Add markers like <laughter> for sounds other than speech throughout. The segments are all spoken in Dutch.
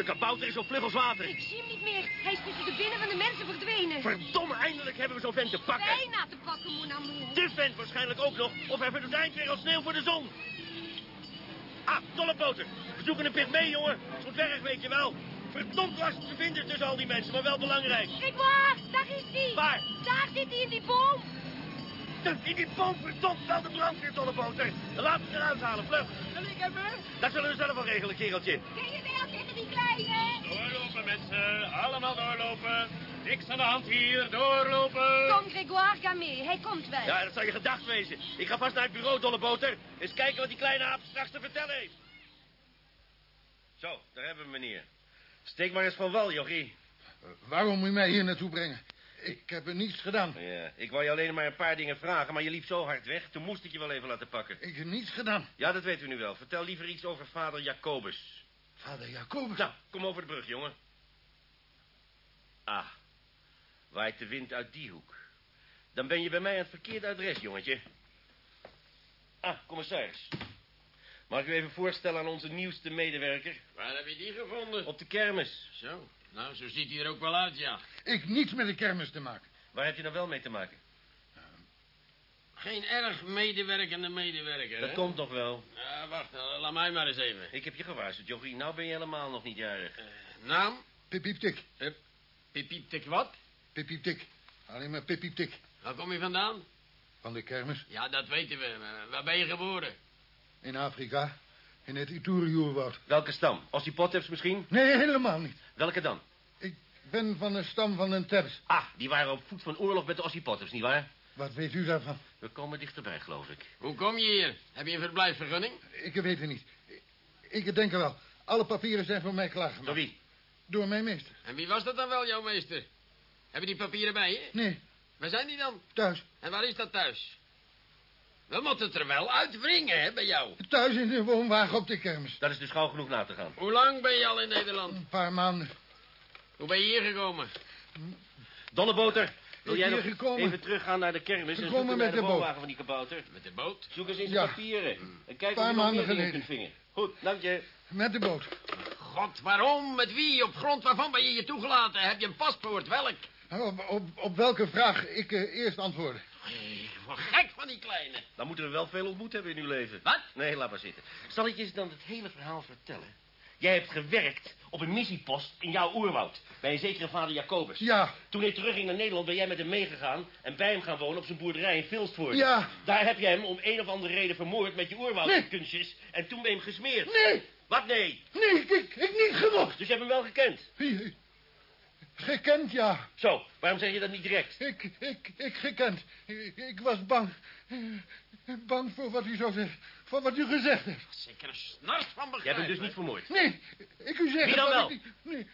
Verdomde kabouter is op vlug als water. Ik zie hem niet meer. Hij is tussen de binnen van de mensen verdwenen. Verdomme, eindelijk hebben we zo'n vent te pakken. Bijna te pakken, mon amour. De vent waarschijnlijk ook nog. Of hij verdwijnt weer als sneeuw voor de zon. Ah, dolleboter. We zoeken een pygmee, jongen. Zo'n dwerg, weet je wel. Verdomd lastig te vinden tussen al die mensen, maar wel belangrijk. Grégoire, daar is hij. Waar? Daar zit hij in die boom. In die boom, verdomd, wel de brandweer, dolleboter. Laten we eruit halen, vlug. Zal ik hebben? Dat zullen we zelf wel regelen, kereltje. Kleine? Doorlopen, mensen. Allemaal doorlopen. Niks aan de hand hier. Doorlopen. Kom, Grégoire, ga mee. Hij komt wel. Ja, dat zou je gedacht wezen. Ik ga vast naar het bureau, dolleboter. Eens kijken wat die kleine aap straks te vertellen heeft. Zo, daar hebben we meneer. Steek maar eens van wal, jochie. Waarom moet je mij hier naartoe brengen? Ik heb er niets gedaan. Ja, ik wou je alleen maar een paar dingen vragen, maar je liep zo hard weg. Toen moest ik je wel even laten pakken. Ik heb niets gedaan. Ja, dat weten we nu wel. Vertel liever iets over vader Jacobus. Vader Jacobus. Nou, kom over de brug, jongen. Ah, waait de wind uit die hoek. Dan ben je bij mij aan het verkeerde adres, jongetje. Ah, commissaris. Mag ik u even voorstellen aan onze nieuwste medewerker? Waar heb je die gevonden? Op de kermis. Zo, nou, zo ziet hij er ook wel uit, ja. Ik niets met de kermis te maken. Waar heb je nou wel mee te maken? Geen erg medewerkende medewerker, Dat hè? komt nog wel. Ja, wacht, eh, laat mij maar eens even. Ik heb je gewaarschuwd, jochie. Nou ben je helemaal nog niet jarig. Eh, naam? Pipieptik. Pipieptik wat? Pipieptik. Alleen maar pipieptik. Waar kom je vandaan? Van de kermis. Ja, dat weten we. waar ben je geboren? In Afrika. In het Iturië-woud. Welke stam? Ossipoteps misschien? Nee, helemaal niet. Welke dan? Ik ben van de stam van een Teps. Ah, die waren op voet van oorlog met de Ossipoteps, nietwaar? Wat weet u daarvan? We komen dichterbij, geloof ik. Hoe kom je hier? Heb je een verblijfsvergunning? Ik weet het niet. Ik, denk er wel. Alle papieren zijn voor mij klaargemaakt. Door wie? Door mijn meester. En wie was dat dan wel, jouw meester? Heb je die papieren bij je? Nee, Waar zijn die dan? thuis. En waar is dat thuis? We moeten het er wel uitwringen, hè, bij jou. Thuis in de woonwagen op de kermis. Dat is dus gauw genoeg na te gaan. Hoe lang ben je al in Nederland? Een paar maanden. Hoe ben je hier gekomen? Donneboter, wil jij nog gekomen. even teruggaan naar de kermis... en Gekomen zoeken naar met de de boot. woonwagen van die kabouter? Met de boot? Zoek eens in zijn Ja. papieren. En kijk Paar of je nog maanden meer kunt vingen. Goed, dank je. Met de boot. God, waarom? Met wie? Op grond waarvan ben je hier toegelaten? Heb je een paspoort? Welk? Op, op, op welke vraag ik eh, eerst antwoorden? Ik word gek van die kleine. Dan moeten we wel veel ontmoet hebben in uw leven. Wat? Nee, laat maar zitten. Zal ik je eens dan het hele verhaal vertellen? Jij hebt gewerkt op een missiepost in jouw oerwoud. Bij een zekere vader Jacobus. Ja, Toen hij terugging naar Nederland ben jij met hem meegegaan... en bij hem gaan wonen op zijn boerderij in Vilstvoort. Ja. Daar heb je hem om een of andere reden vermoord met je oerwoudkunstjes... en toen ben je hem gesmeerd. nee, Wat nee? nee, ik, ik, niet gemocht. Dus je hebt hem wel gekend. Gekend, ja. Zo, waarom zeg je dat niet direct? Ik, ik, ik gekend. Ik, ik was bang. Bang voor wat u zou zeggen. Voor wat u gezegd hebt. Zeker een snart van Jij begrijpen. bent dus niet vermoord. Nee, ik u zeg Wie dan wel? Ik, niet- nee,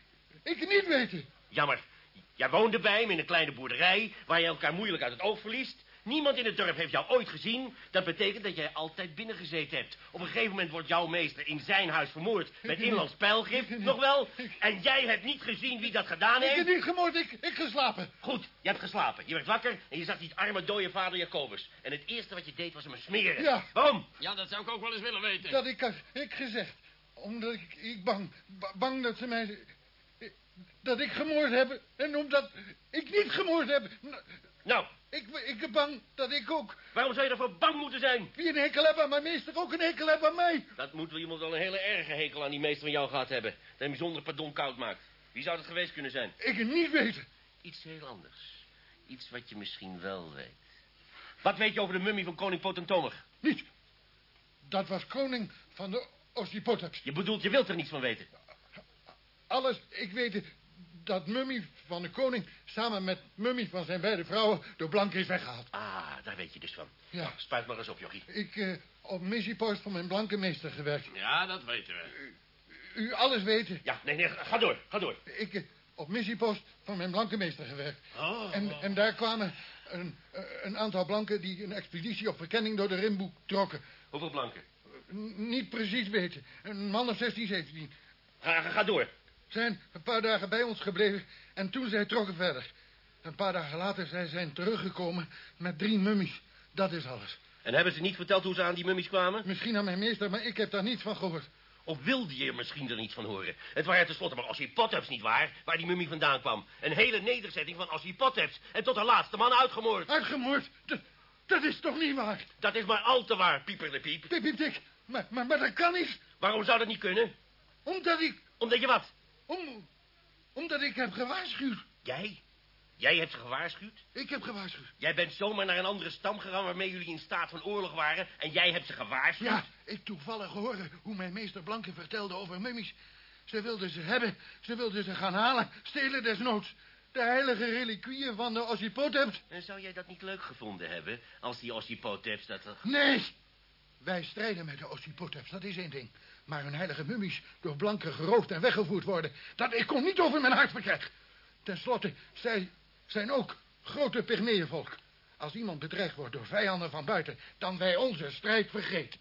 ik niet weten. Jammer. Jij woonde bij hem in een kleine boerderij... waar je elkaar moeilijk uit het oog verliest. Niemand in het dorp heeft jou ooit gezien. Dat betekent dat jij altijd binnengezeten hebt. Op een gegeven moment wordt jouw meester in zijn huis vermoord... met inlands pijlgif, <laughs> nog wel. En jij hebt niet gezien wie dat gedaan Ik heb heeft. niet gemoord, ik, ik geslapen. Goed, je hebt geslapen. Je werd wakker en je zag die arme dode vader Jacobus. En het eerste wat je deed was hem smeren. Ja. Waarom? Ja, dat zou ik ook wel eens willen weten. Dat ik, ik gezegd. Omdat ik, ik bang, ba- bang dat ze mij... Dat ik gemoord heb. En omdat ik niet gemoord heb. Nou, Ik, ik ben bang dat ik ook... waarom zou je ervoor bang moeten zijn? Wie een hekel heeft aan mijn meester, ook een hekel heeft aan mij. Dat moet wel iemand wel een hele erge hekel aan die meester van jou gehad hebben. Dat hem bijzonder pardon koud maakt. Wie zou dat geweest kunnen zijn? Ik het niet weten. Iets heel anders. Iets wat je misschien wel weet. Wat weet je over de mummie van koning Potentomig? Niet. Dat was koning van de Ossipotaps. Je bedoelt, je wilt er niets van weten. Alles, ik weet dat mummie van de koning... samen met mummie van zijn beide vrouwen... door Blank is weggehaald. Ah, daar weet je dus van. Ja. Spuit maar eens op, jochie. Ik eh, op missiepost van mijn blanke meester gewerkt. Ja, dat weten we. U alles weten. Ja, nee, nee, ga door, ga door. Ik eh, op missiepost van mijn blanke meester gewerkt. Oh. En, en daar kwamen een, eh, een aantal blanken... die een expeditie op verkenning door de Rimboek trokken. Hoeveel blanken? N- niet precies weten. Een man of 16, 17. Ga, ga, ga door. Zijn een paar dagen bij ons gebleven en toen zij trokken verder. Een paar dagen later zij zijn teruggekomen met drie mummies. Dat is alles. En hebben ze niet verteld hoe ze aan die mummies kwamen? Misschien aan mijn meester, maar ik heb daar niets van gehoord. Of wilde je er misschien er niets van horen? Het waren tenslotte maar Ossie Potteps, niet waar? Waar die mummie vandaan kwam. Een hele nederzetting van Ossie Potteps. En tot de laatste man uitgemoord. Uitgemoord? Dat, dat is toch niet waar? Dat is maar al te waar, Pieper de Piep. Piep, piep, dik. Maar, maar, maar dat kan niet. Waarom zou dat niet kunnen? Omdat ik... Omdat je wat? Om, omdat ik heb gewaarschuwd. Jij? Jij hebt ze gewaarschuwd? Ik heb gewaarschuwd. Jij bent zomaar naar een andere stam gegaan waarmee jullie in staat van oorlog waren... en jij hebt ze gewaarschuwd? Ja, ik toevallig hoorde hoe mijn meester Blanke vertelde over mummies. Ze wilden ze hebben, ze wilden ze gaan halen, stelen desnoods. De heilige reliquieën van de Ossipoteps. En zou jij dat niet leuk gevonden hebben... als die Ossipoteps dat... er- Nee! Wij strijden met de Ossipoteps, dat is één ding. Maar hun heilige mummies door Blanke geroofd en weggevoerd worden... dat ik kon niet over mijn hart verkrijgen. Ten slotte, zij zijn ook grote Pygmeeënvolk. Als iemand bedreigd wordt door vijanden van buiten... dan wij onze strijd vergeten.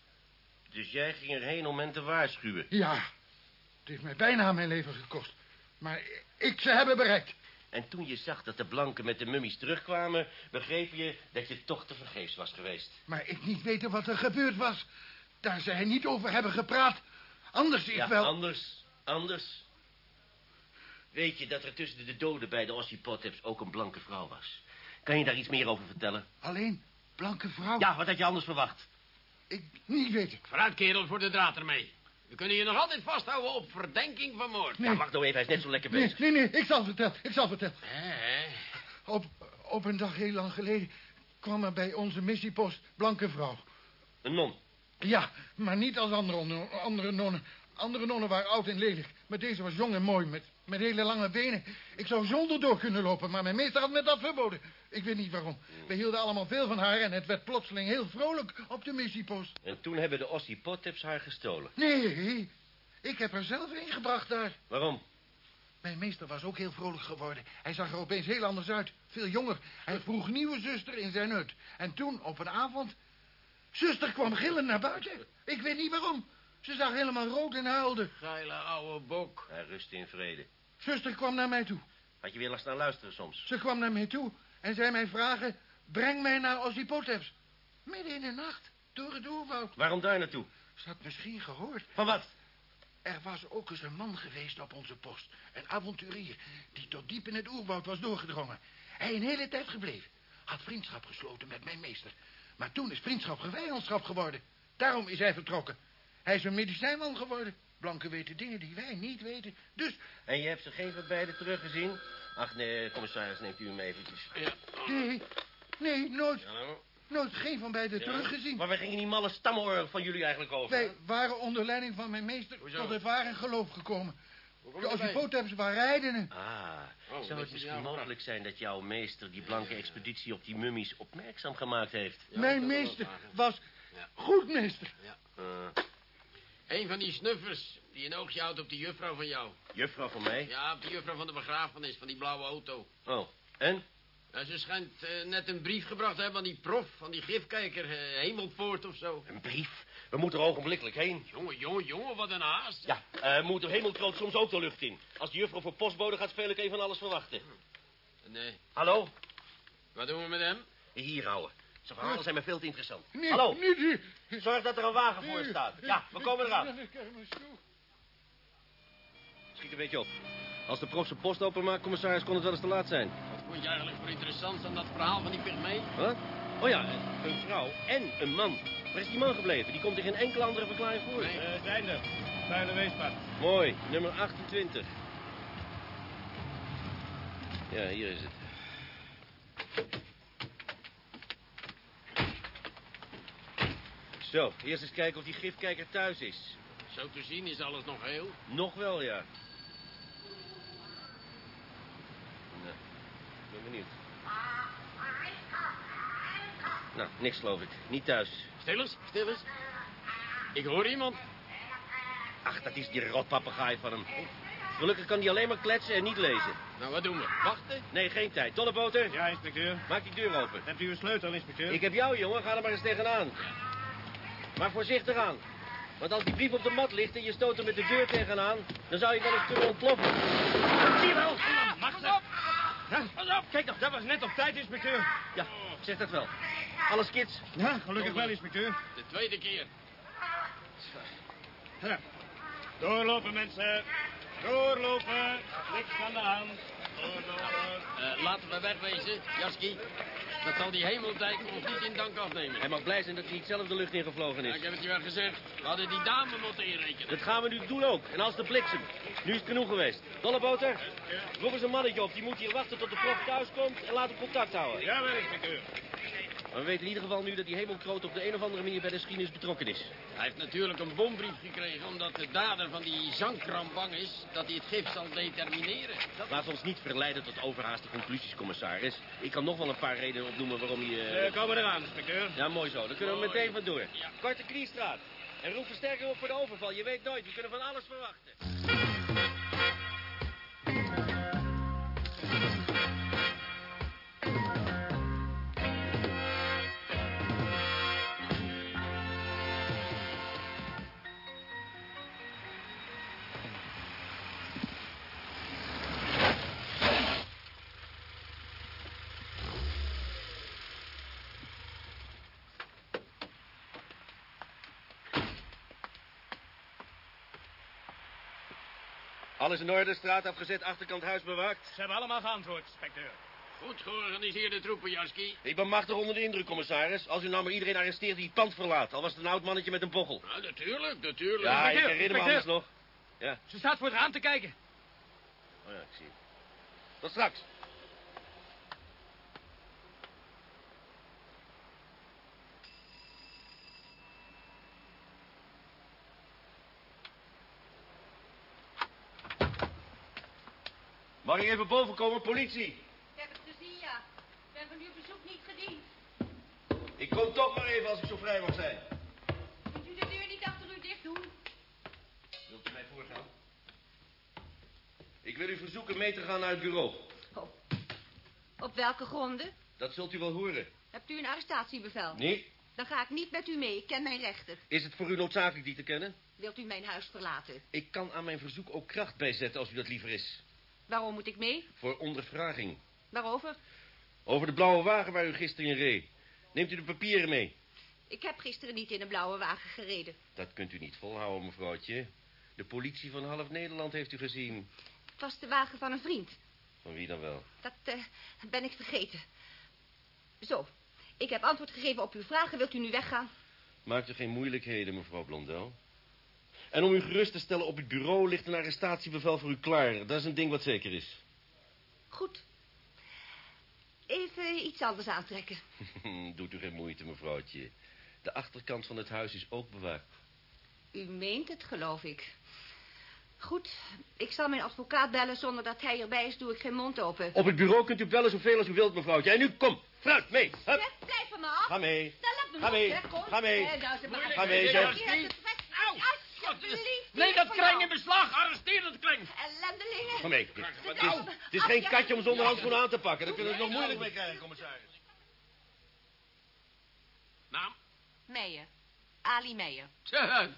Dus jij ging erheen om hen te waarschuwen. Ja, het heeft mij bijna mijn leven gekost. Maar ik ze hebben bereikt. En toen je zag dat de blanken met de mummies terugkwamen... begreep je dat je toch te vergeefs was geweest. Maar ik niet weten wat er gebeurd was. Daar zij niet over hebben gepraat. Anders ik ja, wel... anders, anders. Weet je dat er tussen de doden bij de Ossipoteps ook een blanke vrouw was? Kan je daar iets meer over vertellen? Alleen, blanke vrouw? Ja, wat had je anders verwacht? Ik niet weten. Vooruit, kerel, voor de draad ermee. We kunnen je nog altijd vasthouden op verdenking van moord. Nee. Ja, wacht nou even, hij is net zo lekker Nee, bezig. nee, nee, ik zal het vertellen. Ik zal het vertellen. Hè, hè? Op, op een dag heel lang geleden kwam er bij onze missiepost blanke vrouw. Een non. Ja, maar niet als andere, andere nonnen. Andere nonnen waren oud en lelijk. Maar deze was jong en mooi, met, met hele lange benen. Ik zou zonder door kunnen lopen, maar mijn meester had me dat verboden. Ik weet niet waarom. We hielden allemaal veel van haar en het werd plotseling heel vrolijk op de missiepost. En toen hebben de Ossipoteps haar gestolen. Nee, ik heb haar zelf ingebracht daar. Waarom? Mijn meester was ook heel vrolijk geworden. Hij zag er opeens heel anders uit. Veel jonger. Hij vroeg nieuwe zuster in zijn hut. En toen, op een avond... Zuster kwam gillend naar buiten. Ik weet niet waarom. Ze zag helemaal rood en huilde. Geile ouwe bok. Hij rust in vrede. Zuster kwam naar mij toe. Had je weer last aan luisteren soms? Ze kwam naar mij toe en zei mij vragen... Breng mij naar Ossipoteps. Midden in de nacht, door het oerwoud. Waarom daar naartoe? Ze had misschien gehoord. Van wat? Er was ook eens een man geweest op onze post. Een avonturier die tot diep in het oerwoud was doorgedrongen. Hij een hele tijd gebleven. Had vriendschap gesloten met mijn meester. Maar toen is vriendschap vijandschap geworden. Daarom is hij vertrokken. Hij is een medicijnman geworden. Blanken weten dingen die wij niet weten. Dus, En je hebt ze geen van beiden teruggezien? Ach nee, commissaris, neemt u hem eventjes. Ja. nee, nee, nooit, Ja, nou. nooit geen van beiden Ja. teruggezien. Maar waar gingen die malle stammenoren van jullie eigenlijk over? Wij waren onder leiding van mijn meester Hoezo? tot het ware geloof gekomen. De je erbij? Ossipoteps waren rijdenen. Ah, Oh, zou het is misschien mogelijk zijn dat jouw meester die blanke expeditie op die mummies opmerkzaam gemaakt heeft? Ja, mijn meester was Ja. goed meester. Eh, Een van die snuffers die een oogje houdt op die juffrouw van jou. juffrouw van mij? Ja, op die juffrouw van de begrafenis, van die blauwe auto. Oh, en? Ja, ze schijnt eh, net een brief gebracht te hebben aan die prof, van die gifkijker, eh, Hemelpoort of zo. Een brief? We moeten er ogenblikkelijk heen. Jongen, jongen, jongen, wat een haast. Ja, eh moet er hemeltroot soms ook de lucht in. Als de juffrouw voor postbode gaat spelen, kan je van alles verwachten. Nee, Hallo? wat doen we met hem? Hier houden. Zijn verhalen zijn me veel te interessant. Nee, Hallo? Zorg dat er een wagen voor staat. Ja, we komen eraan. De. Schiet een beetje op. Als de prof zijn post openmaakt, commissaris, kon het wel eens te laat zijn. Wat vond je eigenlijk voor interessant aan dat verhaal van die pygmee? Wat? Oh ja, een vrouw en een man. Waar is die man gebleven? Die komt in geen enkele andere verklaring voor. Nee. Eh, zijn er. Vuile weespad. Mooi, nummer 28. Ja, hier is het. Zo, eerst eens kijken of die gifkijker thuis is. Zo te zien is alles nog heel. Nog wel, ja. Nou, ik ben benieuwd. Nou, niks geloof ik. Niet thuis. Stil eens, stil eens. Ik hoor iemand. Ach, dat is die rotpapegaai van hem. Gelukkig kan hij alleen maar kletsen en niet lezen. Nou, wat doen we? Wachten? Nee, geen tijd. Dolleboter, Ja, inspecteur. maak die deur open. Hebt u uw sleutel, inspecteur? Ik heb jou, jongen. Ga er maar eens tegenaan. Maar voorzichtig aan. Want als die brief op de mat ligt en je stoot er met de deur tegenaan... dan zou je wel eens kunnen ontploffen. Zie je wel? Macht op! Pas op! Kijk nog, dat was net op tijd, inspecteur. Ja, ik zeg dat wel. Alles kids? Ja, gelukkig wel, inspecteur. De tweede keer. Ja. Doorlopen, mensen. Doorlopen. Niks aan de hand. Doorlopen. Eh, laten we wegwezen, Jaski. Dat zal die hemeldijk ons niet in dank afnemen. Hij mag blij zijn dat hij niet zelf de lucht ingevlogen Ja, is. ik heb het je wel gezegd. We hadden die dame moeten inrekenen. Dat gaan we nu doen ook. En als de bliksem. Nu is het genoeg geweest. Dolleboter, roep eens een mannetje op. Die moet hier wachten tot de prof thuis komt en laat hem contact houden. Ja, wel, inspecteur. Maar we weten in ieder geval nu dat die hemelkroot op de een of andere manier bij de geschiedenis betrokken is. Hij heeft natuurlijk een bombrief gekregen... omdat de dader van die zangkram bang is... dat hij het gif zal determineren. Laat ons niet verleiden tot overhaaste conclusies, commissaris. Ik kan nog wel een paar redenen opnoemen waarom hij... eh, Uh, komen eraan, inspecteur. Ja, mooi zo. Dan kunnen we meteen vandoor. Ja. Korte Kniestraat. En roep versterking op voor de overval. Je weet nooit, we kunnen van alles verwachten. Alles in orde, straat afgezet, achterkant huis bewaakt. Ze hebben allemaal geantwoord, inspecteur. Goed georganiseerde troepen, Jaski. Ik ben machtig onder de indruk, commissaris. Als u nou maar iedereen arresteert die het pand verlaat. Al was het een oud mannetje met een bochel. Nou, natuurlijk, natuurlijk. Ja, ik herinner me alles nog. Ja, Ze staat voor het raam te kijken. oh ja, ik zie het. Tot straks. Even boven komen, politie? Ik heb het gezien, ja. Ik ben van uw bezoek niet gediend. Ik kom toch maar even als ik zo vrij mag zijn. Kunt u de deur niet achter u dicht doen? Wilt u mij voorgaan? Ik wil u verzoeken mee te gaan naar het bureau. Op, op welke gronden? Dat zult u wel horen. Hebt u een arrestatiebevel? Nee? Dan ga ik niet met u mee. Ik ken mijn rechter. Is het voor u noodzakelijk die te kennen? Wilt u mijn huis verlaten? Ik kan aan mijn verzoek ook kracht bijzetten als u dat liever is. Waarom moet ik mee? Voor ondervraging. Waarover? Over de blauwe wagen waar u gisteren in reed. Neemt u de papieren mee? Ik heb gisteren niet in een blauwe wagen gereden. Dat kunt u niet volhouden, mevrouwtje. De politie van half Nederland heeft u gezien. Het was de wagen van een vriend. Van wie dan wel? Dat eh, ben ik vergeten. Zo, ik heb antwoord gegeven op uw vragen. Wilt u nu weggaan? Maakt u geen moeilijkheden, mevrouw Blondel. En om u gerust te stellen, op het bureau ligt een arrestatiebevel voor u klaar. Dat is een ding wat zeker is. Goed. Even iets anders aantrekken. <laughs> Doet u geen moeite, mevrouwtje. De achterkant van het huis is ook bewaakt. U meent het, geloof ik. Goed, ik zal mijn advocaat bellen. Zonder dat hij erbij is, doe ik geen mond open. Op het bureau kunt u bellen zoveel als u wilt, mevrouwtje. En nu, kom, fruit, mee. Hup. Blijf van me af. Ga mee. Dan laat me Ga mee. Ga mee. Eh, nou, ze maar- Ga mee, zeg. Hier, het vet- Au. Alsjeblieft, hier dat kreng jou. in beslag. Arresteer dat kreng. Ellendelingen. Ga mee. Het is, het is geen katje om zonder handschoenen aan te pakken. Daar kunnen we het nog moeilijk mee krijgen, commissaris. Naam? Meijer. Ali Meijer. Tja,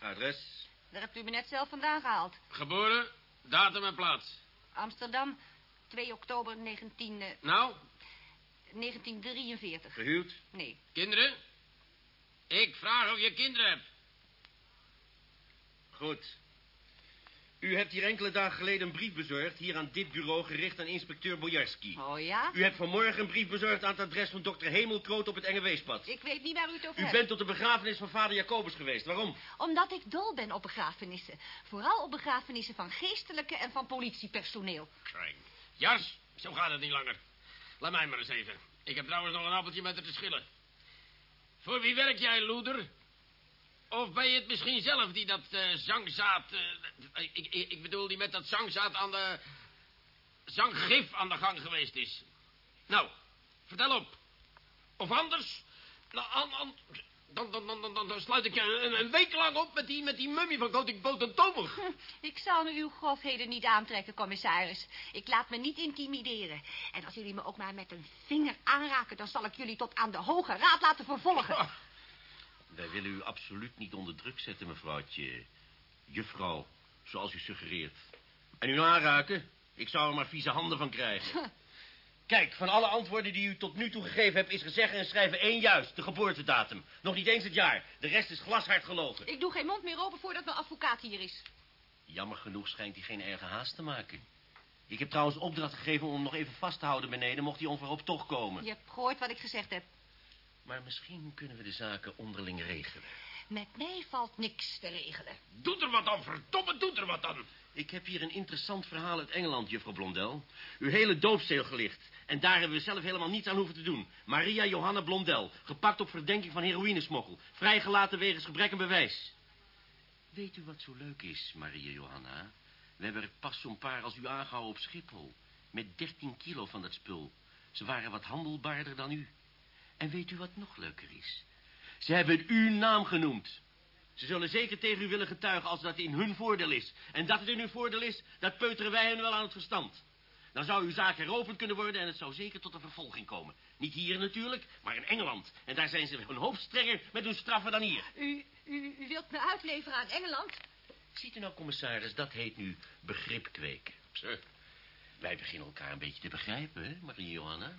Adres? Daar hebt u me net zelf vandaan gehaald. Geboren, datum en plaats. Amsterdam, 2 oktober 19, eh, Nou, 1943. Gehuwd? Nee. kinderen? Ik vraag of je kinderen hebt. Goed. U hebt hier enkele dagen geleden een brief bezorgd... hier aan dit bureau gericht aan inspecteur Bojarski. Oh ja? U hebt vanmorgen een brief bezorgd aan het adres van dokter Hemelkroot op het Enge Weespad. Ik weet niet waar u het over U hebt. bent tot de begrafenis van vader Jacobus geweest. Waarom? Omdat ik dol ben op begrafenissen. Vooral op begrafenissen van geestelijke en van politiepersoneel. Kreng. Jas, zo gaat het niet langer. Laat mij maar eens even. Ik heb trouwens nog een appeltje met haar te schillen. Voor wie werk jij, loeder? Of ben je het misschien zelf die dat eh, zangzaad... eh, ik, ik, ik bedoel, die met dat zangzaad aan de... zanggif aan de gang geweest is. Nou, vertel op. Of anders... Nou, an- an- dan, dan, dan, dan, dan, sluit ik je een, een week lang op met die, met die mummie van koning Potentomig. <laughs> Ik zal me uw grofheden niet aantrekken, commissaris. Ik laat me niet intimideren. En als jullie me ook maar met een vinger aanraken... dan zal ik jullie tot aan de Hoge Raad laten vervolgen. <laughs> Wij willen u absoluut niet onder druk zetten, mevrouwtje. Juffrouw, zoals u suggereert. En u aanraken? Ik zou er maar vieze handen van krijgen. <laughs> Kijk, van alle antwoorden die u tot nu toe gegeven hebt... is gezegd en schrijven één juist, de geboortedatum. Nog niet eens het jaar. De rest is glashard gelogen. Ik doe geen mond meer open voordat mijn advocaat hier is. Jammer genoeg schijnt hij geen erge haast te maken. Ik heb trouwens opdracht gegeven om hem nog even vast te houden beneden... mocht hij onverhoopt toch komen. Je hebt gehoord wat ik gezegd heb. Maar misschien kunnen we de zaken onderling regelen. Met mij valt niks te regelen. Doet er wat aan, verdomme, doet er wat aan. Ik heb hier een interessant verhaal uit Engeland, juffrouw Blondel. Uw hele doopsteel gelicht. En daar hebben we zelf helemaal niets aan hoeven te doen. Maria Johanna Blondel, gepakt op verdenking van heroïnesmokkel. Vrijgelaten wegens gebrek aan bewijs. Weet u wat zo leuk is, Maria Johanna? We hebben er pas zo'n paar als u aangehouden op Schiphol. Met 13 kilo van dat spul. Ze waren wat handelbaarder dan u. En weet u wat nog leuker is? Ze hebben uw naam genoemd. Ze zullen zeker tegen u willen getuigen als dat in hun voordeel is. En dat het in hun voordeel is, dat peuteren wij hen wel aan het verstand. Dan zou uw zaak heropend kunnen worden en het zou zeker tot een vervolging komen. Niet hier natuurlijk, maar in Engeland. En daar zijn ze een hoop strenger met hun straffen dan hier. U, u, u wilt me uitleveren aan Engeland? Ziet u nou, commissaris, dat heet nu begrip kweken. Zo. Wij beginnen elkaar een beetje te begrijpen, hè, Marie Johanna?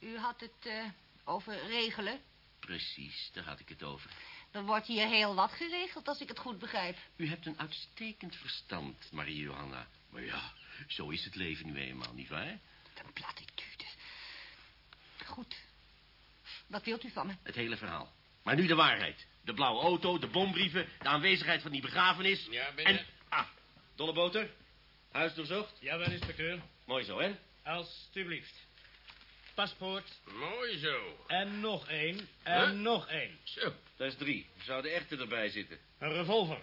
U had het eh, over regelen. Precies, daar had ik het over. Er wordt hier heel wat geregeld, als ik het goed begrijp. U hebt een uitstekend verstand, Marie Johanna. Maar ja, zo is het leven nu eenmaal, nietwaar? Een platitude. Goed. Wat wilt u van me? Het hele verhaal. Maar nu de waarheid. De blauwe auto, de bombrieven, de aanwezigheid van die begrafenis. Ja, binnen. En, ah, Dolleboter, huis doorzocht. Jawel, inspecteur. Mooi zo, hè? Alsjeblieft. Paspoort. Mooi zo. En nog één. En Huh? nog één. Zo. Dat is drie. Zou de echte erbij zitten. Een revolver.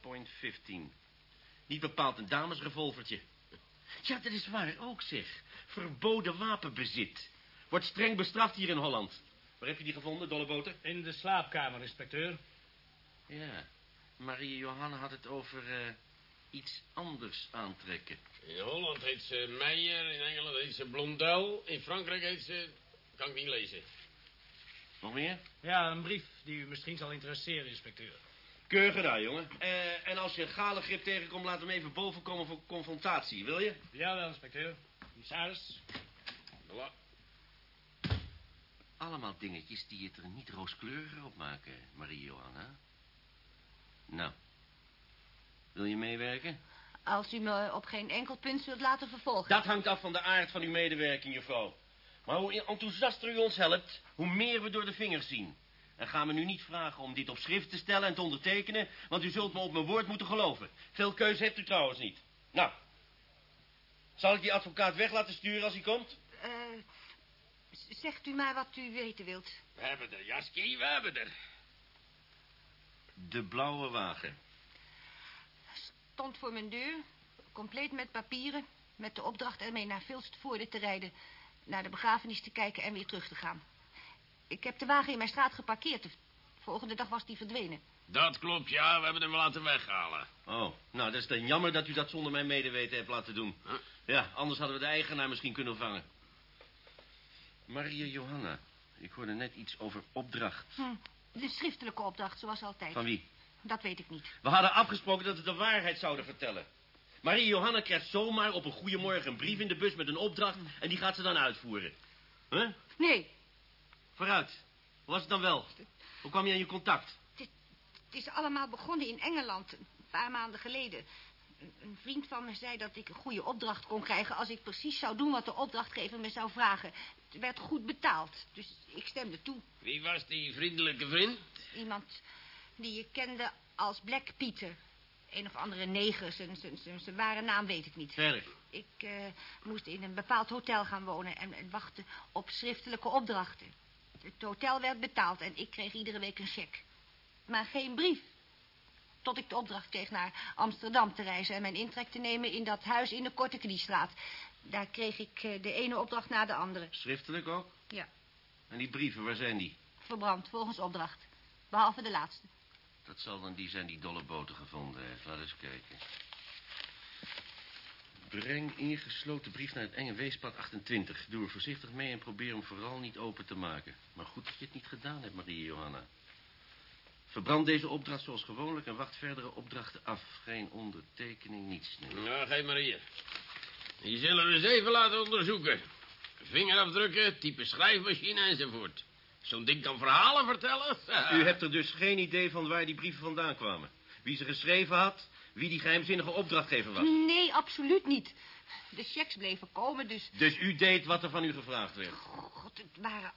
Point 15. Niet bepaald een damesrevolvertje. Ja, dat is waar ook, zeg. Verboden wapenbezit. Wordt streng bestraft hier in Holland. Waar heb je die gevonden, Dolleboter? In de slaapkamer, inspecteur. Ja, Marie Johanna had het over eh, iets anders aantrekken. In Holland heet ze Meijer, in Engeland heet ze Blondel, in Frankrijk heet ze... kan ik niet lezen. Nog meer? Ja, een brief die u misschien zal interesseren, inspecteur. Keurig gedaan, jongen. Eh, en als je een gale grip tegenkomt, laat hem even boven komen voor confrontatie, wil je? Jawel, inspecteur. Commissaris. Voilà. Allemaal dingetjes die het er niet rooskleuriger op maken, Marie Johanna. Nou, wil je meewerken? Als u me op geen enkel punt zult laten vervolgen. Dat hangt af van de aard van uw medewerking, juffrouw. Maar hoe enthousiaster u ons helpt, hoe meer we door de vingers zien. En ga me nu niet vragen om dit op schrift te stellen en te ondertekenen, want u zult me op mijn woord moeten geloven. Veel keuze hebt u trouwens niet. Nou, zal ik die advocaat weg laten sturen als hij komt? Eh, zegt u maar wat u weten wilt. We hebben er, Jaski, we hebben er. De blauwe wagen. Stond voor mijn deur, compleet met papieren... met de opdracht ermee naar Vilstvoorde te rijden... naar de begrafenis te kijken en weer terug te gaan. Ik heb de wagen in mijn straat geparkeerd. De volgende dag was die verdwenen. Dat klopt, ja, we hebben hem laten weghalen. Oh, nou, dat is dan jammer dat u dat zonder mijn medeweten hebt laten doen. Huh? Ja, anders hadden we de eigenaar misschien kunnen vangen. Maria Johanna, ik hoorde net iets over opdracht. Hm, de schriftelijke opdracht, zoals altijd. Van wie? Dat weet ik niet. We hadden afgesproken dat we de waarheid zouden vertellen. Marie Johanna krijgt zomaar op een goede morgen een brief in de bus met een opdracht... en die gaat ze dan uitvoeren. Huh? Nee, Vooruit. Hoe was het dan wel? Hoe kwam je aan je contact? het is allemaal begonnen in Engeland, een paar maanden geleden. Een, een vriend van me zei dat ik een goede opdracht kon krijgen... als ik precies zou doen wat de opdrachtgever me zou vragen. Het werd goed betaald, dus ik stemde toe. Wie was die vriendelijke vriend? Iemand die je kende als Black Peter. Een of andere neger, zijn, ware naam weet ik niet. Verder. Ik eh, moest in een bepaald hotel gaan wonen en, en wachten op schriftelijke opdrachten. Het hotel werd betaald en ik kreeg iedere week een cheque. Maar geen brief. Tot ik de opdracht kreeg naar Amsterdam te reizen en mijn intrek te nemen in dat huis in de Korte Kniestraat. Daar kreeg ik eh, de ene opdracht na de andere. Schriftelijk ook? Ja, En die brieven, waar zijn die? verbrand volgens opdracht. Behalve de laatste. Dat zal dan die zijn die dolle boten gevonden heeft. Laat eens kijken. Breng ingesloten brief naar het enge weespad 28. Doe er voorzichtig mee en probeer hem vooral niet open te maken. Maar goed dat je het niet gedaan hebt, Marie Johanna. Verbrand deze opdracht zoals gewoonlijk en wacht verdere opdrachten af. Geen ondertekening, niets. Nou, geef maar. Die zullen we eens even laten onderzoeken. vingerafdrukken, type schrijfmachine enzovoort. Zo'n ding kan verhalen vertellen. U hebt er dus geen idee van waar die brieven vandaan kwamen. Wie ze geschreven had, wie die geheimzinnige opdrachtgever was. Nee, absoluut niet. De checks bleven komen, dus... Dus u deed wat er van u gevraagd werd. God, het waren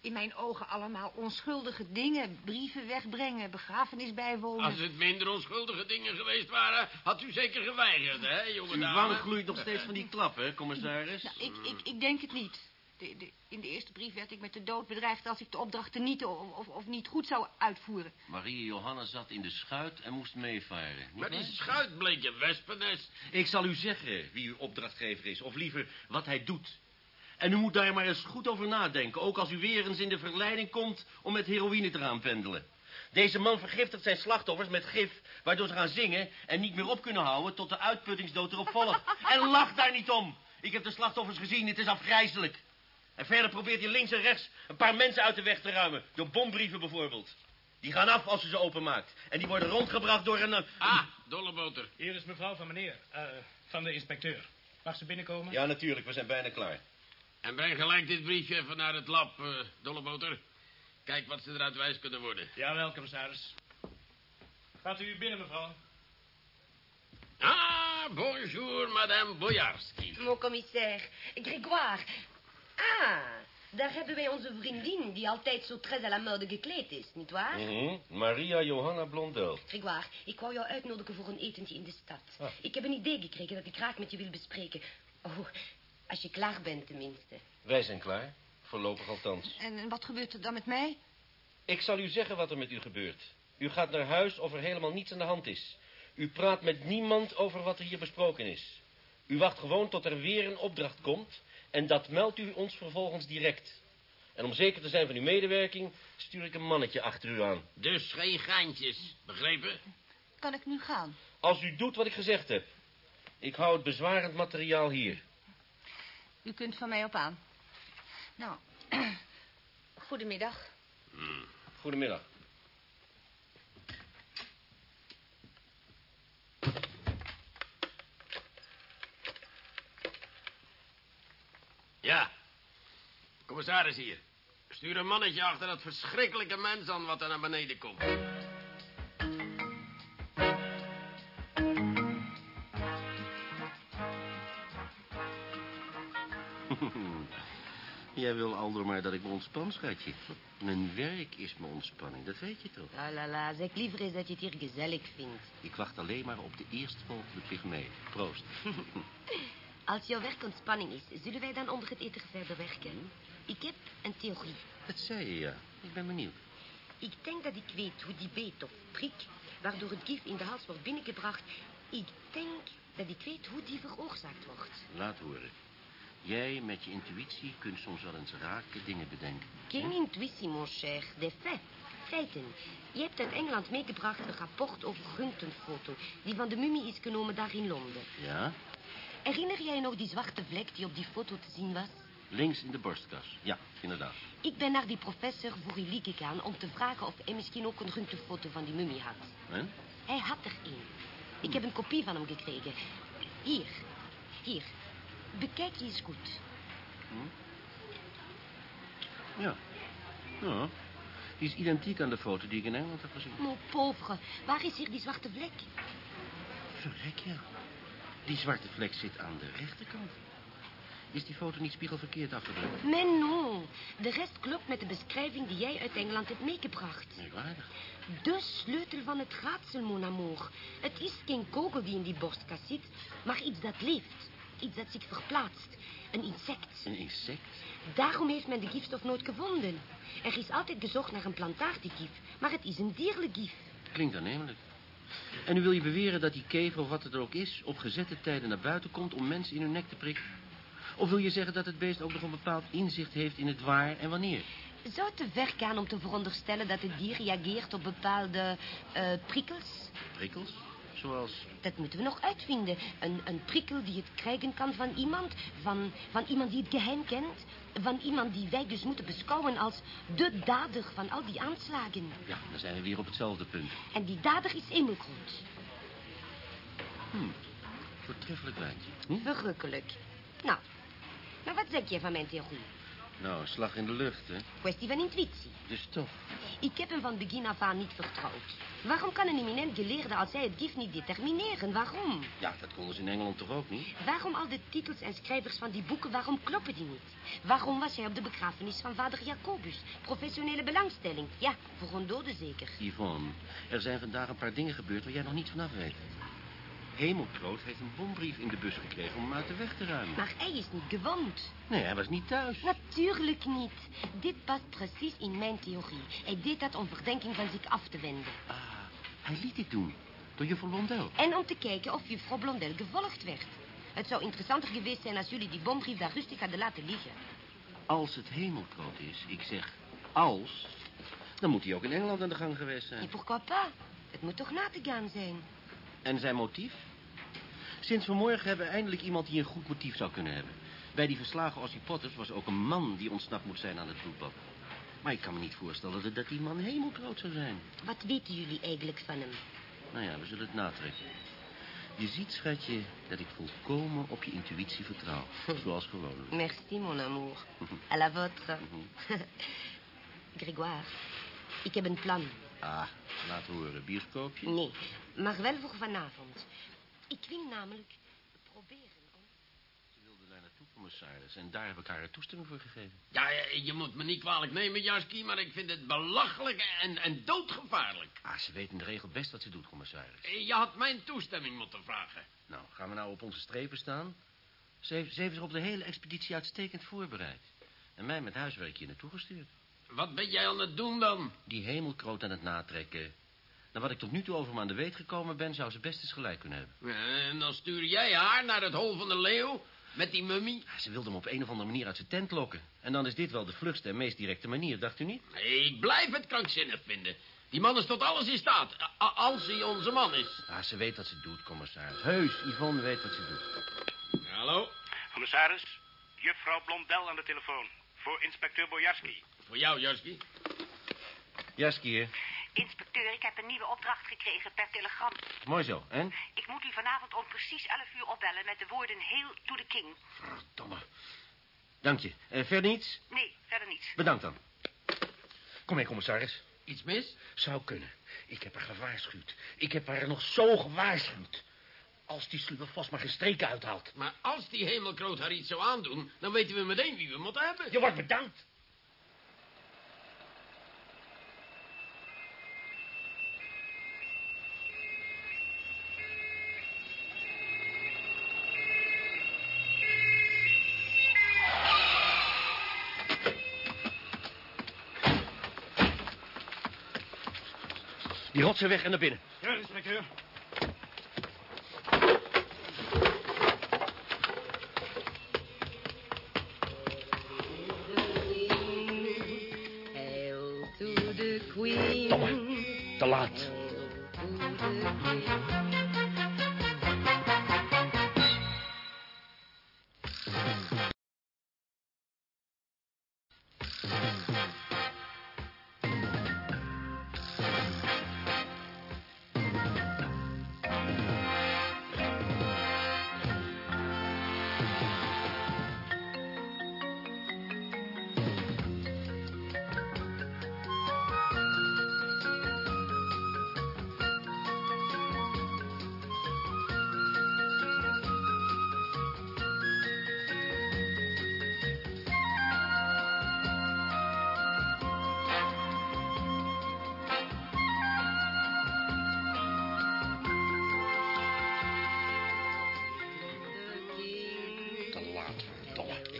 in mijn ogen allemaal onschuldige dingen. Brieven wegbrengen, begrafenis bijwonen. Als het minder onschuldige dingen geweest waren, had u zeker geweigerd, hè, jonge Uw dame? wang gloeit nog steeds van die <laughs> klap, hè, commissaris? Nou, ik, ik, ik denk het niet. De, de, in de eerste brief werd ik met de dood bedreigd als ik de opdrachten niet of, of, of niet goed zou uitvoeren. Marie Johanna zat in de schuit en moest meevaren. Maar die schuit bleek een wespennest. Ik zal u zeggen wie uw opdrachtgever is, of liever wat hij doet. En u moet daar maar eens goed over nadenken, ook als u weer eens in de verleiding komt om met heroïne te gaan pendelen. Deze man vergiftigt zijn slachtoffers met gif, waardoor ze gaan zingen en niet meer op kunnen houden tot de uitputtingsdood erop volgt. En lach daar niet om. Ik heb de slachtoffers gezien, het is afgrijzelijk. En verder probeert hij links en rechts een paar mensen uit de weg te ruimen, door bombrieven bijvoorbeeld. Die gaan af als u ze openmaakt. En die worden rondgebracht door een... eh, Ah, dolleboter. Hier is mevrouw van meneer, eh, van de inspecteur. Mag ze binnenkomen? Ja, natuurlijk, we zijn bijna klaar. En breng gelijk dit briefje even naar het lab, eh dolleboter. Kijk wat ze eruit wijs kunnen worden. Ja, welkom, commissaris. Gaat u binnen, mevrouw? Ah, bonjour, madame Bojarski. Mon commissaire, Grégoire. Ah, daar hebben wij onze vriendin die altijd zo très à la mode gekleed is, nietwaar? Mhm. Maria Johanna Blondel. Grégoire, ik wou jou uitnodigen voor een etentje in de stad. Ah. Ik heb een idee gekregen dat ik graag met je wil bespreken. Oh, als je klaar bent tenminste. Wij zijn klaar. Voorlopig althans. En, en wat gebeurt er dan met mij? Ik zal u zeggen wat er met u gebeurt. U gaat naar huis of er helemaal niets aan de hand is. U praat met niemand over wat er hier besproken is. U wacht gewoon tot er weer een opdracht komt... en dat meldt u ons vervolgens direct. En om zeker te zijn van uw medewerking... stuur ik een mannetje achter u aan. Dus geen geintjes, begrepen? Kan ik nu gaan? Als u doet wat ik gezegd heb. Ik hou het bezwarend materiaal hier. U kunt van mij op aan. Nou, <clears throat> goedemiddag. Goedemiddag. Ja. Commissaris hier. Stuur een mannetje achter dat verschrikkelijke mens aan wat er naar beneden komt. <laughs> Jij wil Aldo maar dat ik me ontspan, schatje. Mijn werk is mijn ontspanning, dat weet je toch? Ah la la, zeg liever eens dat je het hier gezellig vindt. Ik wacht alleen maar op de eerstvolgende pygmee. Proost. <laughs> Als jouw werk ontspanning is, zullen wij dan onder het eten verder werken? Ik heb een theorie. Dat zei je, ja. Ik ben benieuwd. Ik denk dat ik weet hoe die beet of prik, waardoor het gif in de hals wordt binnengebracht, ik denk dat ik weet hoe die veroorzaakt wordt. Laat horen. Jij met je intuïtie kunt soms wel eens rake dingen bedenken. Geen intuïtie, mon cher. Des faits. Feiten. Je hebt uit Engeland meegebracht een rapport over röntgenfoto... die van de mummie is genomen daar in Londen. Ja? Herinner jij je nog die zwarte vlek die op die foto te zien was? Links in de borstkas. Ja, inderdaad. Ik ben naar die professor Voorili gegaan om te vragen of hij misschien ook een röntgenfoto van die mummie had. En? Hij had er één. Ik heb een kopie van hem gekregen. Hier. Hier. Bekijk die eens goed. Ja. Ja. Die is identiek aan de foto die ik in Engeland heb gezien. Mon pauvre, waar is hier die zwarte vlek? Verrek, ja. Die zwarte vlek zit aan de rechterkant. Is die foto niet spiegelverkeerd afgedrukt? Mais non. De rest klopt met de beschrijving die jij uit Engeland hebt meegebracht. Merkwaardig. De sleutel van het raadsel, mon amour. Het is geen kogel die in die borstkas zit, maar iets dat leeft. Iets dat zich verplaatst. Een insect. Een insect? Daarom heeft men de gifstof nooit gevonden. Er is altijd gezocht naar een plantaardigif, maar het is een dierlijk gif. Klinkt aannemelijk. En nu wil je beweren dat die kever, of wat het er ook is... op gezette tijden naar buiten komt om mensen in hun nek te prikken? Of wil je zeggen dat het beest ook nog een bepaald inzicht heeft in het waar en wanneer? Zou het te ver gaan om te veronderstellen dat het dier reageert op bepaalde eh, prikkels? Prikkels? Zoals... Dat moeten we nog uitvinden. Een, een prikkel die het krijgen kan van iemand, van, van iemand die het geheim kent, van iemand die wij dus moeten beschouwen als de dader van al die aanslagen. Ja, dan zijn we weer op hetzelfde punt. En die dader is Emmelgroet. Voortreffelijk wijntje. Hm? Verrukkelijk. Nou, maar wat zeg jij van mijn theorie? Nou, slag in de lucht, hè? Kwestie van intuïtie. Dus toch. Ik heb hem van begin af aan niet vertrouwd. Waarom kan een eminent geleerde als hij het gift niet determineren? Waarom? Ja, dat konden ze in Engeland toch ook niet? Waarom al de titels en schrijvers van die boeken, waarom kloppen die niet? Waarom was hij op de begrafenis van vader Jacobus? Professionele belangstelling. Ja, voor een dode zeker. Yvonne, er zijn vandaag een paar dingen gebeurd waar jij nog niets vanaf weet. Hemelkroot heeft een bombrief in de bus gekregen om hem uit de weg te ruimen. Maar hij is niet gewond. Nee, hij was niet thuis. Natuurlijk niet. Dit past precies in mijn theorie. Hij deed dat om verdenking van zich af te wenden. Ah, hij liet dit doen. Door juffrouw Blondel. En om te kijken of juffrouw Blondel gevolgd werd. Het zou interessanter geweest zijn als jullie die bombrief daar rustig hadden laten liggen. Als het hemelkroot is, ik zeg als... dan moet hij ook in Engeland aan de gang geweest zijn. En pourquoi pas? Het moet toch na te gaan zijn. En zijn motief? Sinds vanmorgen hebben we eindelijk iemand die een goed motief zou kunnen hebben. Bij die verslagen Ossie Potters was ook een man die ontsnapt moet zijn aan het bloedbad. Maar ik kan me niet voorstellen dat, die man hemelgroot zou zijn. Wat weten jullie eigenlijk van hem? Nou ja, we zullen het natrekken. Je ziet, schatje, dat ik volkomen op je intuïtie vertrouw. Zoals gewoonlijk. Merci, mon amour. <laughs> À la vôtre. <laughs> Grégoire, ik heb een plan. Ah, laat horen. Bioscoopje? Nee, maar wel voor vanavond. Ik wil namelijk proberen om... Ze wilde daar naartoe, commissaris. En daar heb ik haar toestemming voor gegeven. Ja, je je moet me niet kwalijk nemen, Jaski, maar ik vind het belachelijk en, en doodgevaarlijk. Ah, ze weet in de regel best wat ze doet, commissaris. Je had mijn toestemming moeten vragen. Nou, gaan we nou op onze strepen staan? Ze heeft, ze heeft zich op de hele expeditie uitstekend voorbereid. En mij met huiswerk hier naartoe gestuurd. Wat ben jij aan het doen dan? Die hemelkroot aan het natrekken. Nou, wat ik tot nu toe over me aan de weet gekomen ben... zou ze best eens gelijk kunnen hebben. En dan stuur jij haar naar het hol van de leeuw met die mummie? Ja, ze wilde hem op een of andere manier uit zijn tent lokken. En dan is dit wel de vlugste en meest directe manier, dacht u niet? Ik blijf het krankzinnig vinden. Die man is tot alles in staat, a- als hij onze man is. Ah, ze weet wat ze doet, commissaris. Heus, Yvonne weet wat ze doet. Hallo, Commissaris, juffrouw Blondel aan de telefoon. Voor inspecteur Bojarski. Voor jou, Jaski. Jaski hier. Inspecteur, ik heb een nieuwe opdracht gekregen per telegram. Mooi zo, en? Ik moet u vanavond om precies 11 uur opbellen met de woorden Hail to the King. Verdomme. Dank je. Eh, verder niets? Nee, verder niets. Bedankt dan. Kom mee, commissaris. Iets mis? Zou kunnen. Ik heb haar gewaarschuwd. Ik heb haar nog zo gewaarschuwd. Als die sluwe vast maar geen streken uithaalt. Maar als die hemelkroot haar iets zou aandoen, dan weten we meteen wie we moeten hebben. Je wordt bedankt. Die rotsen weg en naar binnen. Ja. Hail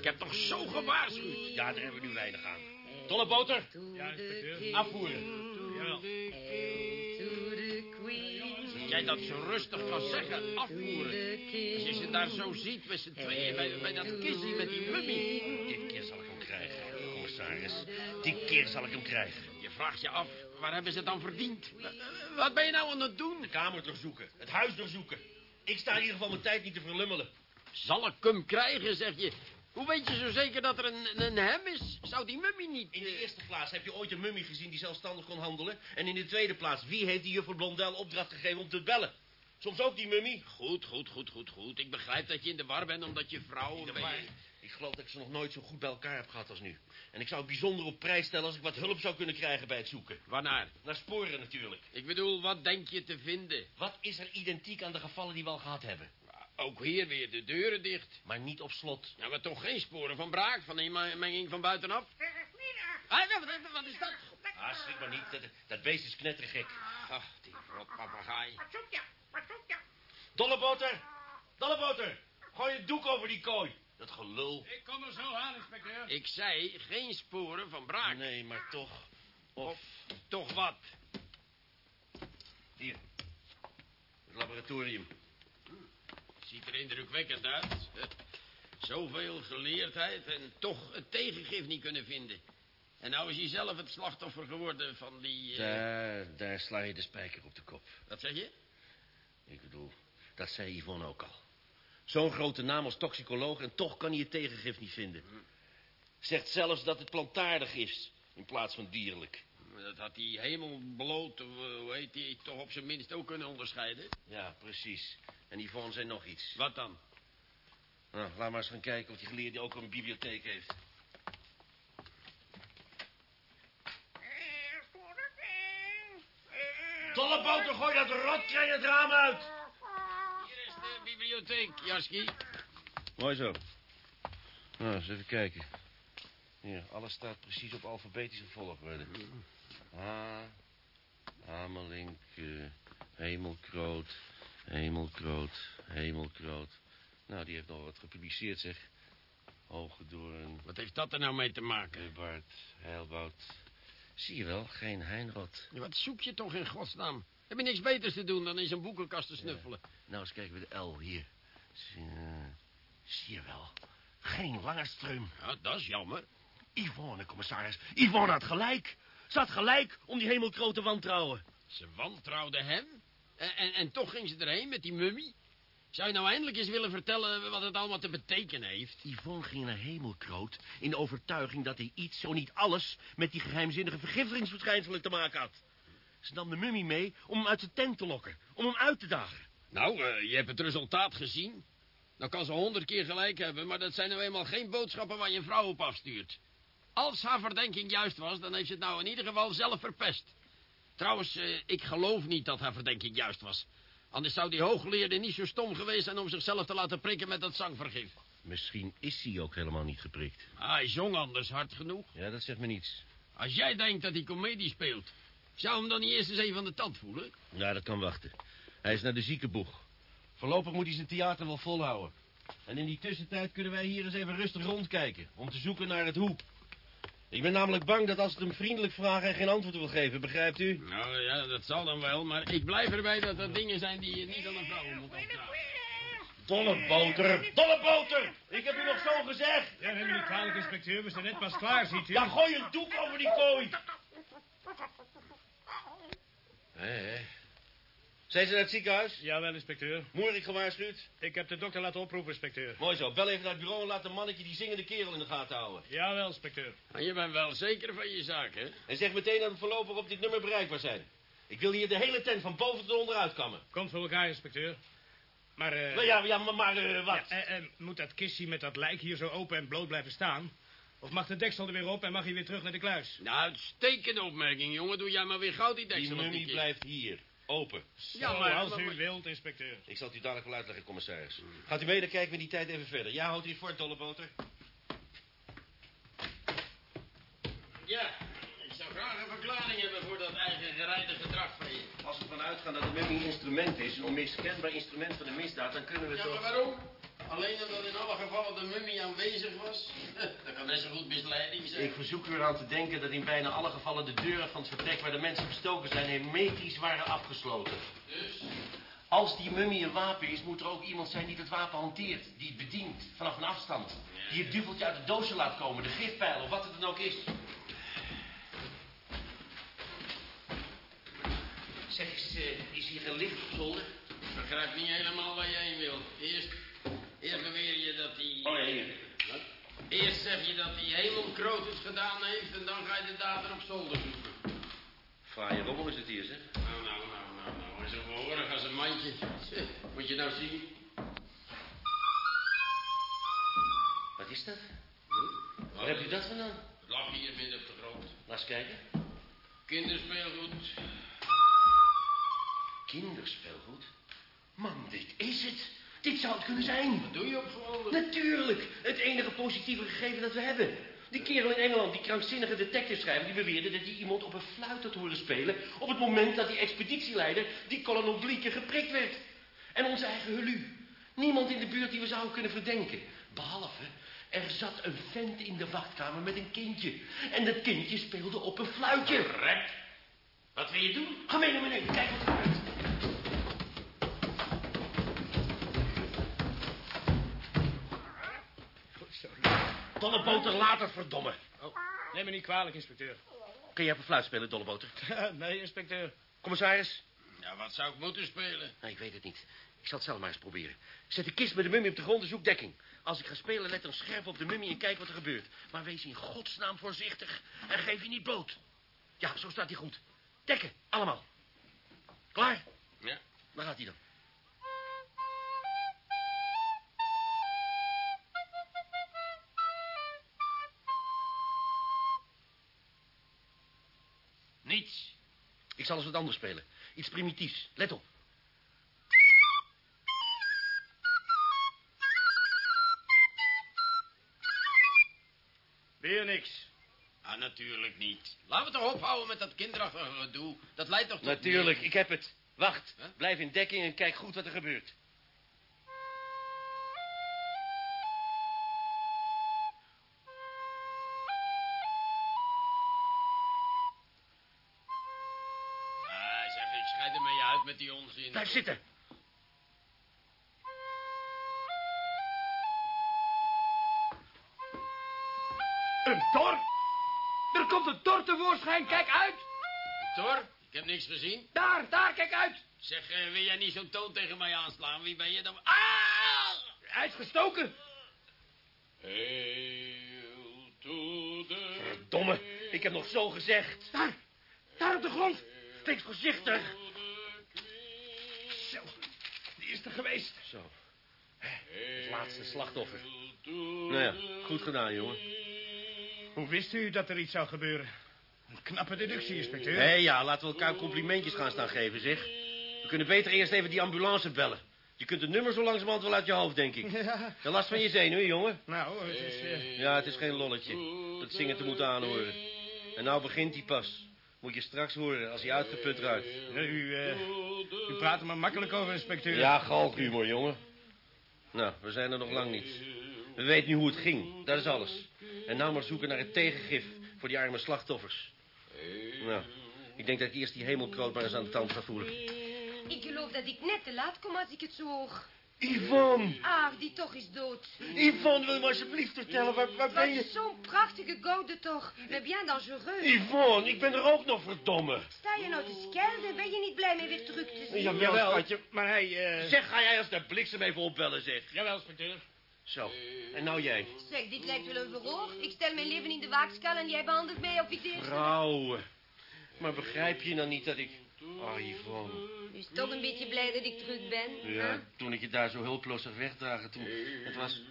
Ik heb toch zo gewaarschuwd. Ja, daar hebben we nu weinig aan. Tolle boter, Ja, inspecteur. afvoeren. Ja. Hail to the queen. Dat jij dat zo rustig kan zeggen, afvoeren. Als je ze daar zo ziet met z'n tweeën bij, bij dat kistje met die mummie. Dit keer zal ik hem krijgen, commissaris. Dit keer zal ik hem krijgen. Je vraagt je af, waar hebben ze het dan verdiend? Wat ben je nou aan het doen? De kamer doorzoeken, het huis doorzoeken. Ik sta in ieder geval mijn tijd niet te verlummelen. Zal ik hem krijgen, zeg je? Hoe weet je zo zeker dat er een, een hem is? Zou die mummie niet... In de eh, eerste plaats heb je ooit een mummie gezien die zelfstandig kon handelen. En in de tweede plaats, wie heeft die juffrouw Blondel opdracht gegeven om te bellen? Soms ook die mummie. Goed, goed, goed, goed, goed. Ik begrijp dat je in de war bent omdat je vrouw... In de war. Ik geloof dat ik ze nog nooit zo goed bij elkaar heb gehad als nu. En ik zou het bijzonder op prijs stellen als ik wat hulp zou kunnen krijgen bij het zoeken. Waarnaar? Naar sporen natuurlijk. Ik bedoel, wat denk je te vinden? Wat is er identiek aan de gevallen die we al gehad hebben? Ook hier weer de deuren dicht. Maar niet op slot. Ja, maar toch geen sporen van braak, van inmenging van buitenaf? Ah, wat, wat- wat is dat? Ah, schrik maar niet. Dat, dat beest is knettergek. Ach, die rot papegaai. Dolleboter! Dolleboter! Gooi een doek over die kooi. Dat gelul. Ik kom er zo aan, inspecteur. Ik zei, geen sporen van braak. Nee, maar toch. Of, Toch wat? hier. Het laboratorium. Ziet er indrukwekkend uit. <laughs> Zoveel geleerdheid en toch het tegengif niet kunnen vinden. En nou is hij zelf het slachtoffer geworden van die... eh, Daar, daar sla je de spijker op de kop. Wat zeg je? Ik bedoel, dat zei Yvonne ook al. Zo'n grote naam als toxicoloog en toch kan hij het tegengif niet vinden. Zegt zelfs dat het plantaardig is, in plaats van dierlijk. Dat had die hemelbloot, eh, hoe heet die, toch op zijn minst ook kunnen onderscheiden. Ja, precies. En Yvonne zei nog iets. Wat dan? Nou, laat maar eens gaan kijken of die geleerde ook een bibliotheek heeft. Dolleboter, gooi dat rotkrijn het raam uit! Hier is de bibliotheek, Jaski. Mooi zo. Nou, eens even kijken. Hier, alles staat precies op alfabetische volgorde. A, Amelink, eh, Hemelkroot, Hemelkroot, Hemelkroot. Nou, die heeft nog wat gepubliceerd, zeg. Hogedoorn, Wat heeft dat er nou mee te maken? Leubart, Heilwoud. Zie je wel, geen Heinrot. Ja, Wat zoek je toch in godsnaam? Heb je niks beters te doen dan in zijn boekenkast te snuffelen? Nou, eens kijken we de L hier. Zie, eh, zie je wel, geen Langerström. Ja, dat is jammer. Yvonne, commissaris. Yvonne had gelijk. Ze had gelijk om die hemelkroot te wantrouwen. Ze wantrouwde hem. En, en, en toch ging ze erheen met die mummie. Zou je nou eindelijk eens willen vertellen wat het allemaal te betekenen heeft? Yvonne ging naar hemelkroot in de overtuiging dat hij iets, zo niet alles, met die geheimzinnige vergiftigingsverschijnselen te maken had. Ze nam de mummie mee om hem uit de tent te lokken, om hem uit te dagen. Nou, eh, je hebt het resultaat gezien. Dan kan ze honderd keer gelijk hebben, maar dat zijn nou eenmaal geen boodschappen waar je een vrouw op afstuurt. Als haar verdenking juist was, dan heeft ze het nou in ieder geval zelf verpest. Trouwens, eh, ik geloof niet dat haar verdenking juist was. Anders zou die hooggeleerde niet zo stom geweest zijn om zichzelf te laten prikken met dat zangvergif. Misschien is hij ook helemaal niet geprikt. Ah, hij zong anders hard genoeg. Ja, dat zegt me niets. Als jij denkt dat hij komedie speelt, zou hem dan niet eerst eens even van de tand voelen? Ja, dat kan wachten. Hij is naar de ziekenboeg. Voorlopig moet hij zijn theater wel volhouden. En in die tussentijd kunnen wij hier eens even rustig rondkijken... om te zoeken naar het hoe. Ik ben namelijk bang dat als het hem vriendelijk vragen... hij geen antwoord wil geven, begrijpt u? Nou ja, dat zal dan wel, maar ik blijf erbij dat dat dingen zijn die je niet aan een vrouw moet afvragen. Dolle boter! Dolle boter! Ik heb u nog zo gezegd! Ja, neem me niet kwalijk, inspecteur. We zijn net pas klaar, ziet u. Ja, gooi een doek over die kooi! Hé, hé. Zijn ze naar het ziekenhuis? Jawel, inspecteur. Moeilijk gewaarschuwd? Ik heb de dokter laten oproepen, inspecteur. Mooi zo, bel even naar het bureau en laat een mannetje die zingende kerel in de gaten houden. Jawel, inspecteur. Maar je bent wel zeker van je zaak, hè? En zeg meteen dat we voorlopig op dit nummer bereikbaar zijn. Ik wil hier de hele tent van boven tot onderuit kammen. Komt voor elkaar, inspecteur. Maar, eh... Nou ja, ja, maar, maar eh, wat? ja, eh, eh, moet dat kistje met dat lijk hier zo open en bloot blijven staan? Of mag de deksel er weer op en mag hij weer terug naar de kluis? Nou, uitstekende opmerking, jongen. Doe jij maar weer gauw die die deksel op mummie die kist. blijft hier, open. Ja, Zo, maar- als u wilt, inspecteur. Ik zal het u dadelijk wel uitleggen, commissaris. Gaat u mee, dan kijken we die tijd even verder. Ja, houdt u voor, dolleboter? Ja, ik zou graag een verklaring hebben voor dat eigen gerijde gedrag van je. Als we ervan uitgaan dat de een instrument is, een onmiskenbaar instrument van de misdaad, dan kunnen we Ja, toch... maar waarom? Alleen omdat in alle gevallen de mummie aanwezig was? <laughs> Dat kan net zo goed misleiding zijn. Ik verzoek u eraan te denken dat in bijna alle gevallen de deuren van het vertrek waar de mensen bestoken zijn hermetisch waren afgesloten. Dus? Als die mummie een wapen is, moet er ook iemand zijn die het wapen hanteert. Die het bedient, vanaf een afstand. Die het duveltje uit het doosje laat komen, de gifpijl of wat het dan ook is. Zeg eens, eh, is hier geen licht op zolder? Ik begrijp niet helemaal waar je heen wil. Eerst, eerst beweer je dat hij... Oh ja, hier. Wat? Eerst zeg je dat hij hemelkroot het gedaan heeft en dan ga je de dader op zolder zoeken. Fraaie rommel is het hier, zeg. Nou, nou, nou, nou, nou. Als Zo behoorlijk als een mandje. Moet je nou zien. Wat is dat? Waar hebt u dat vandaan? Het lag hier midden op de grond. Laat eens kijken. Kinderspeelgoed. Kinderspeelgoed? Man, dit is het. Dit zou het kunnen zijn. Wat doe je op zo'n Natuurlijk. Het enige positieve gegeven dat we hebben. Die kerel in Engeland, die krankzinnige detective schrijver... die beweerde dat hij iemand op een fluit had horen spelen... op het moment dat die expeditieleider, die kolonel geprikt werd. En onze eigen Hulu. Niemand in de buurt die we zouden kunnen verdenken. Behalve, er zat een vent in de wachtkamer met een kindje. En dat kindje speelde op een fluitje. Rek. Wat wil je doen? Ga mee naar beneden, kijk wat er gebeurt. Dolleboter later, verdomme. Oh, neem me niet kwalijk, inspecteur. Kun jij op een fluit spelen, Dolleboter? <laughs> nee, inspecteur. Commissaris? Ja, wat zou ik moeten spelen? Nee, ik weet het niet. Ik zal het zelf maar eens proberen. Zet de kist met de mummie op de grond en zoek dekking. Als ik ga spelen, let dan scherp op de mummie en kijk wat er gebeurt. Maar wees in godsnaam voorzichtig en geef je niet bloot. Ja, zo staat hij goed. Dekken, allemaal. Klaar? Ja. Waar gaat hij dan? Ik zal eens wat anders spelen. Iets primitiefs. Let op. Weer niks. Ah, natuurlijk niet. Laten we toch ophouden met dat kinderachtige gedoe. Dat leidt toch tot... Natuurlijk, ik heb het. Wacht. Huh? Blijf in dekking en kijk goed wat er gebeurt. Met die onzin. Blijf zitten. Een tor? Er komt een tor tevoorschijn. Kijk uit. Thor, ik heb niks gezien. Daar, daar, kijk uit. Zeg, eh, wil jij niet zo'n toon tegen mij aanslaan? Wie ben je dan? Ah! Hij is gestoken. Hail to the... Verdomme, ik heb nog zo gezegd. Daar, daar op de grond. Wees voorzichtig. Die geweest. Zo, het laatste slachtoffer. Nou ja, goed gedaan, jongen. Hoe wist u dat er iets zou gebeuren? Een knappe deductie, inspecteur. Hé, ja, laten we elkaar complimentjes gaan staan geven, zeg. We kunnen beter eerst even die ambulance bellen. Je kunt het nummer zo langzamerhand wel uit je hoofd, denk ik. Ja, De last van je zenuwen, jongen. nou, het is... eh, Ja, het is geen lolletje. Dat zingen te moeten aanhoren. En nou begint hij pas. Moet je straks horen als hij uitgeput ruikt. u, eh, u praat er maar makkelijk over, inspecteur. Ja, galkhumor, jongen. Nou, we zijn er nog lang niet. We weten nu hoe het ging. Dat is alles. En nou maar zoeken naar het tegengif voor die arme slachtoffers. Nou, ik denk dat ik eerst die hemelkroot maar eens aan de tand ga voelen. Ik geloof dat ik net te laat kom als ik het zo hoor. Yvonne! Ach, die toch is dood. Yvonne, wil je me alsjeblieft vertellen, waar, waar ben Wat je? zo'n prachtige gouden toch. Mais bien dangereux. Yvonne, ik ben er ook nog, verdomme. Sta je nou te skelden? Ben je niet blij mee weer terug te zien? Jawel, schatje. Maar hij... eh, Zeg, ga jij als de bliksem even opbellen, zeg. Jawel, inspecteur. Zo, en nou jij. Zeg, dit lijkt wel een verhoor. Ik stel mijn leven in de waagschaal en jij behandelt mij of ik eerste... Vrouwen. Maar begrijp je nou niet dat ik... Oh, Yvonne. U is toch een beetje blij dat ik terug ben. Ja, hè? toen ik je daar zo hulpeloos zag wegdragen, toen... Het was...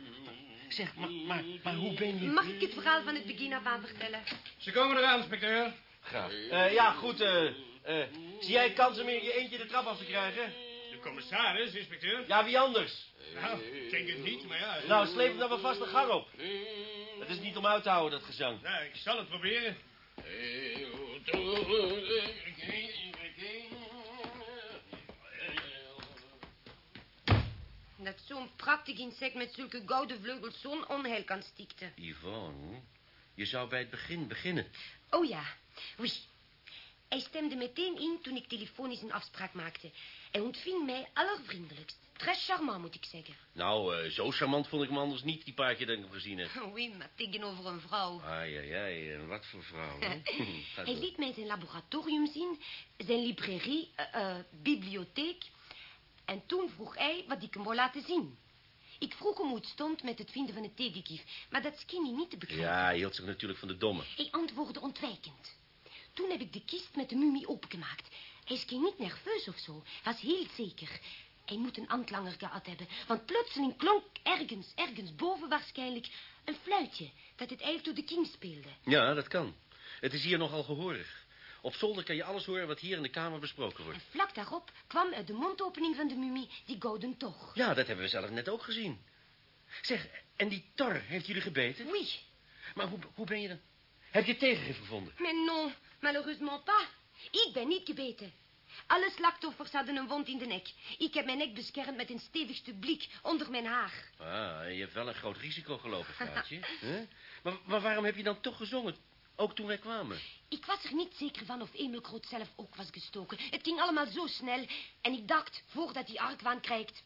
Zeg, maar, maar, maar hoe ben je... Mag ik het verhaal van het begin af aan vertellen? Ze komen eraan, inspecteur. Graag. Eh, ja, goed, eh... eh, zie jij kans om in je eentje de trap af te krijgen? De commissaris, inspecteur. Ja, wie anders? Nou, ik denk het niet, maar ja. Nou, sleep hem dan maar vast de gang op. Het is niet om uit te houden, dat gezang. Nou, ik zal het proberen. Dat zo'n prachtig insect met zulke gouden vleugels zo'n onheil kan stichten. Yvonne, je zou bij het begin beginnen. Oh ja, oui. Hij stemde meteen in toen ik telefonisch een afspraak maakte. Hij ontving mij allervriendelijkst. Très charmant, moet ik zeggen. Nou, eh, zo charmant vond ik hem anders niet, die paar keer dat ik hem gezien heb. <laughs> Oui, maar tegenover een vrouw. Ai, ai, ai, en wat voor vrouw, <laughs> Hij liet mij zijn laboratorium zien, zijn librairie, eh, eh, bibliotheek. En toen vroeg hij wat ik hem wou laten zien. Ik vroeg hem hoe het stond met het vinden van het tegenkief, maar dat hij niet te begrijpen. Ja, hij hield zich natuurlijk van de domme. Hij antwoordde ontwijkend. Toen heb ik de kist met de mummie opengemaakt. Hij is geen niet nerveus of zo. Was heel zeker. Hij moet een antlanger gehad hebben. Want plotseling klonk ergens, ergens boven waarschijnlijk... een fluitje dat het eind door de king speelde. Ja, dat kan. Het is hier nogal gehoorig. Op zolder kan je alles horen wat hier in de kamer besproken wordt. En vlak daarop kwam uit de mondopening van de mumie die gouden toch. Ja, dat hebben we zelf net ook gezien. Zeg, en die tor heeft jullie gebeten? Oui, Maar hoe, hoe ben je dan? Heb je tegengif gevonden? mais non, malheureusement pas. Ik ben niet gebeten. Alle slachtoffers hadden een wond in de nek. Ik heb mijn nek beschermd met een stevig stuk blik onder mijn haar. Ah, je hebt wel een groot risico gelopen. Hè? <laughs> maar, maar waarom heb je dan toch gezongen? Ook toen wij kwamen. Ik was er niet zeker van of Emil Kroot zelf ook was gestoken. Het ging allemaal zo snel en ik dacht, voordat hij argwaan krijgt...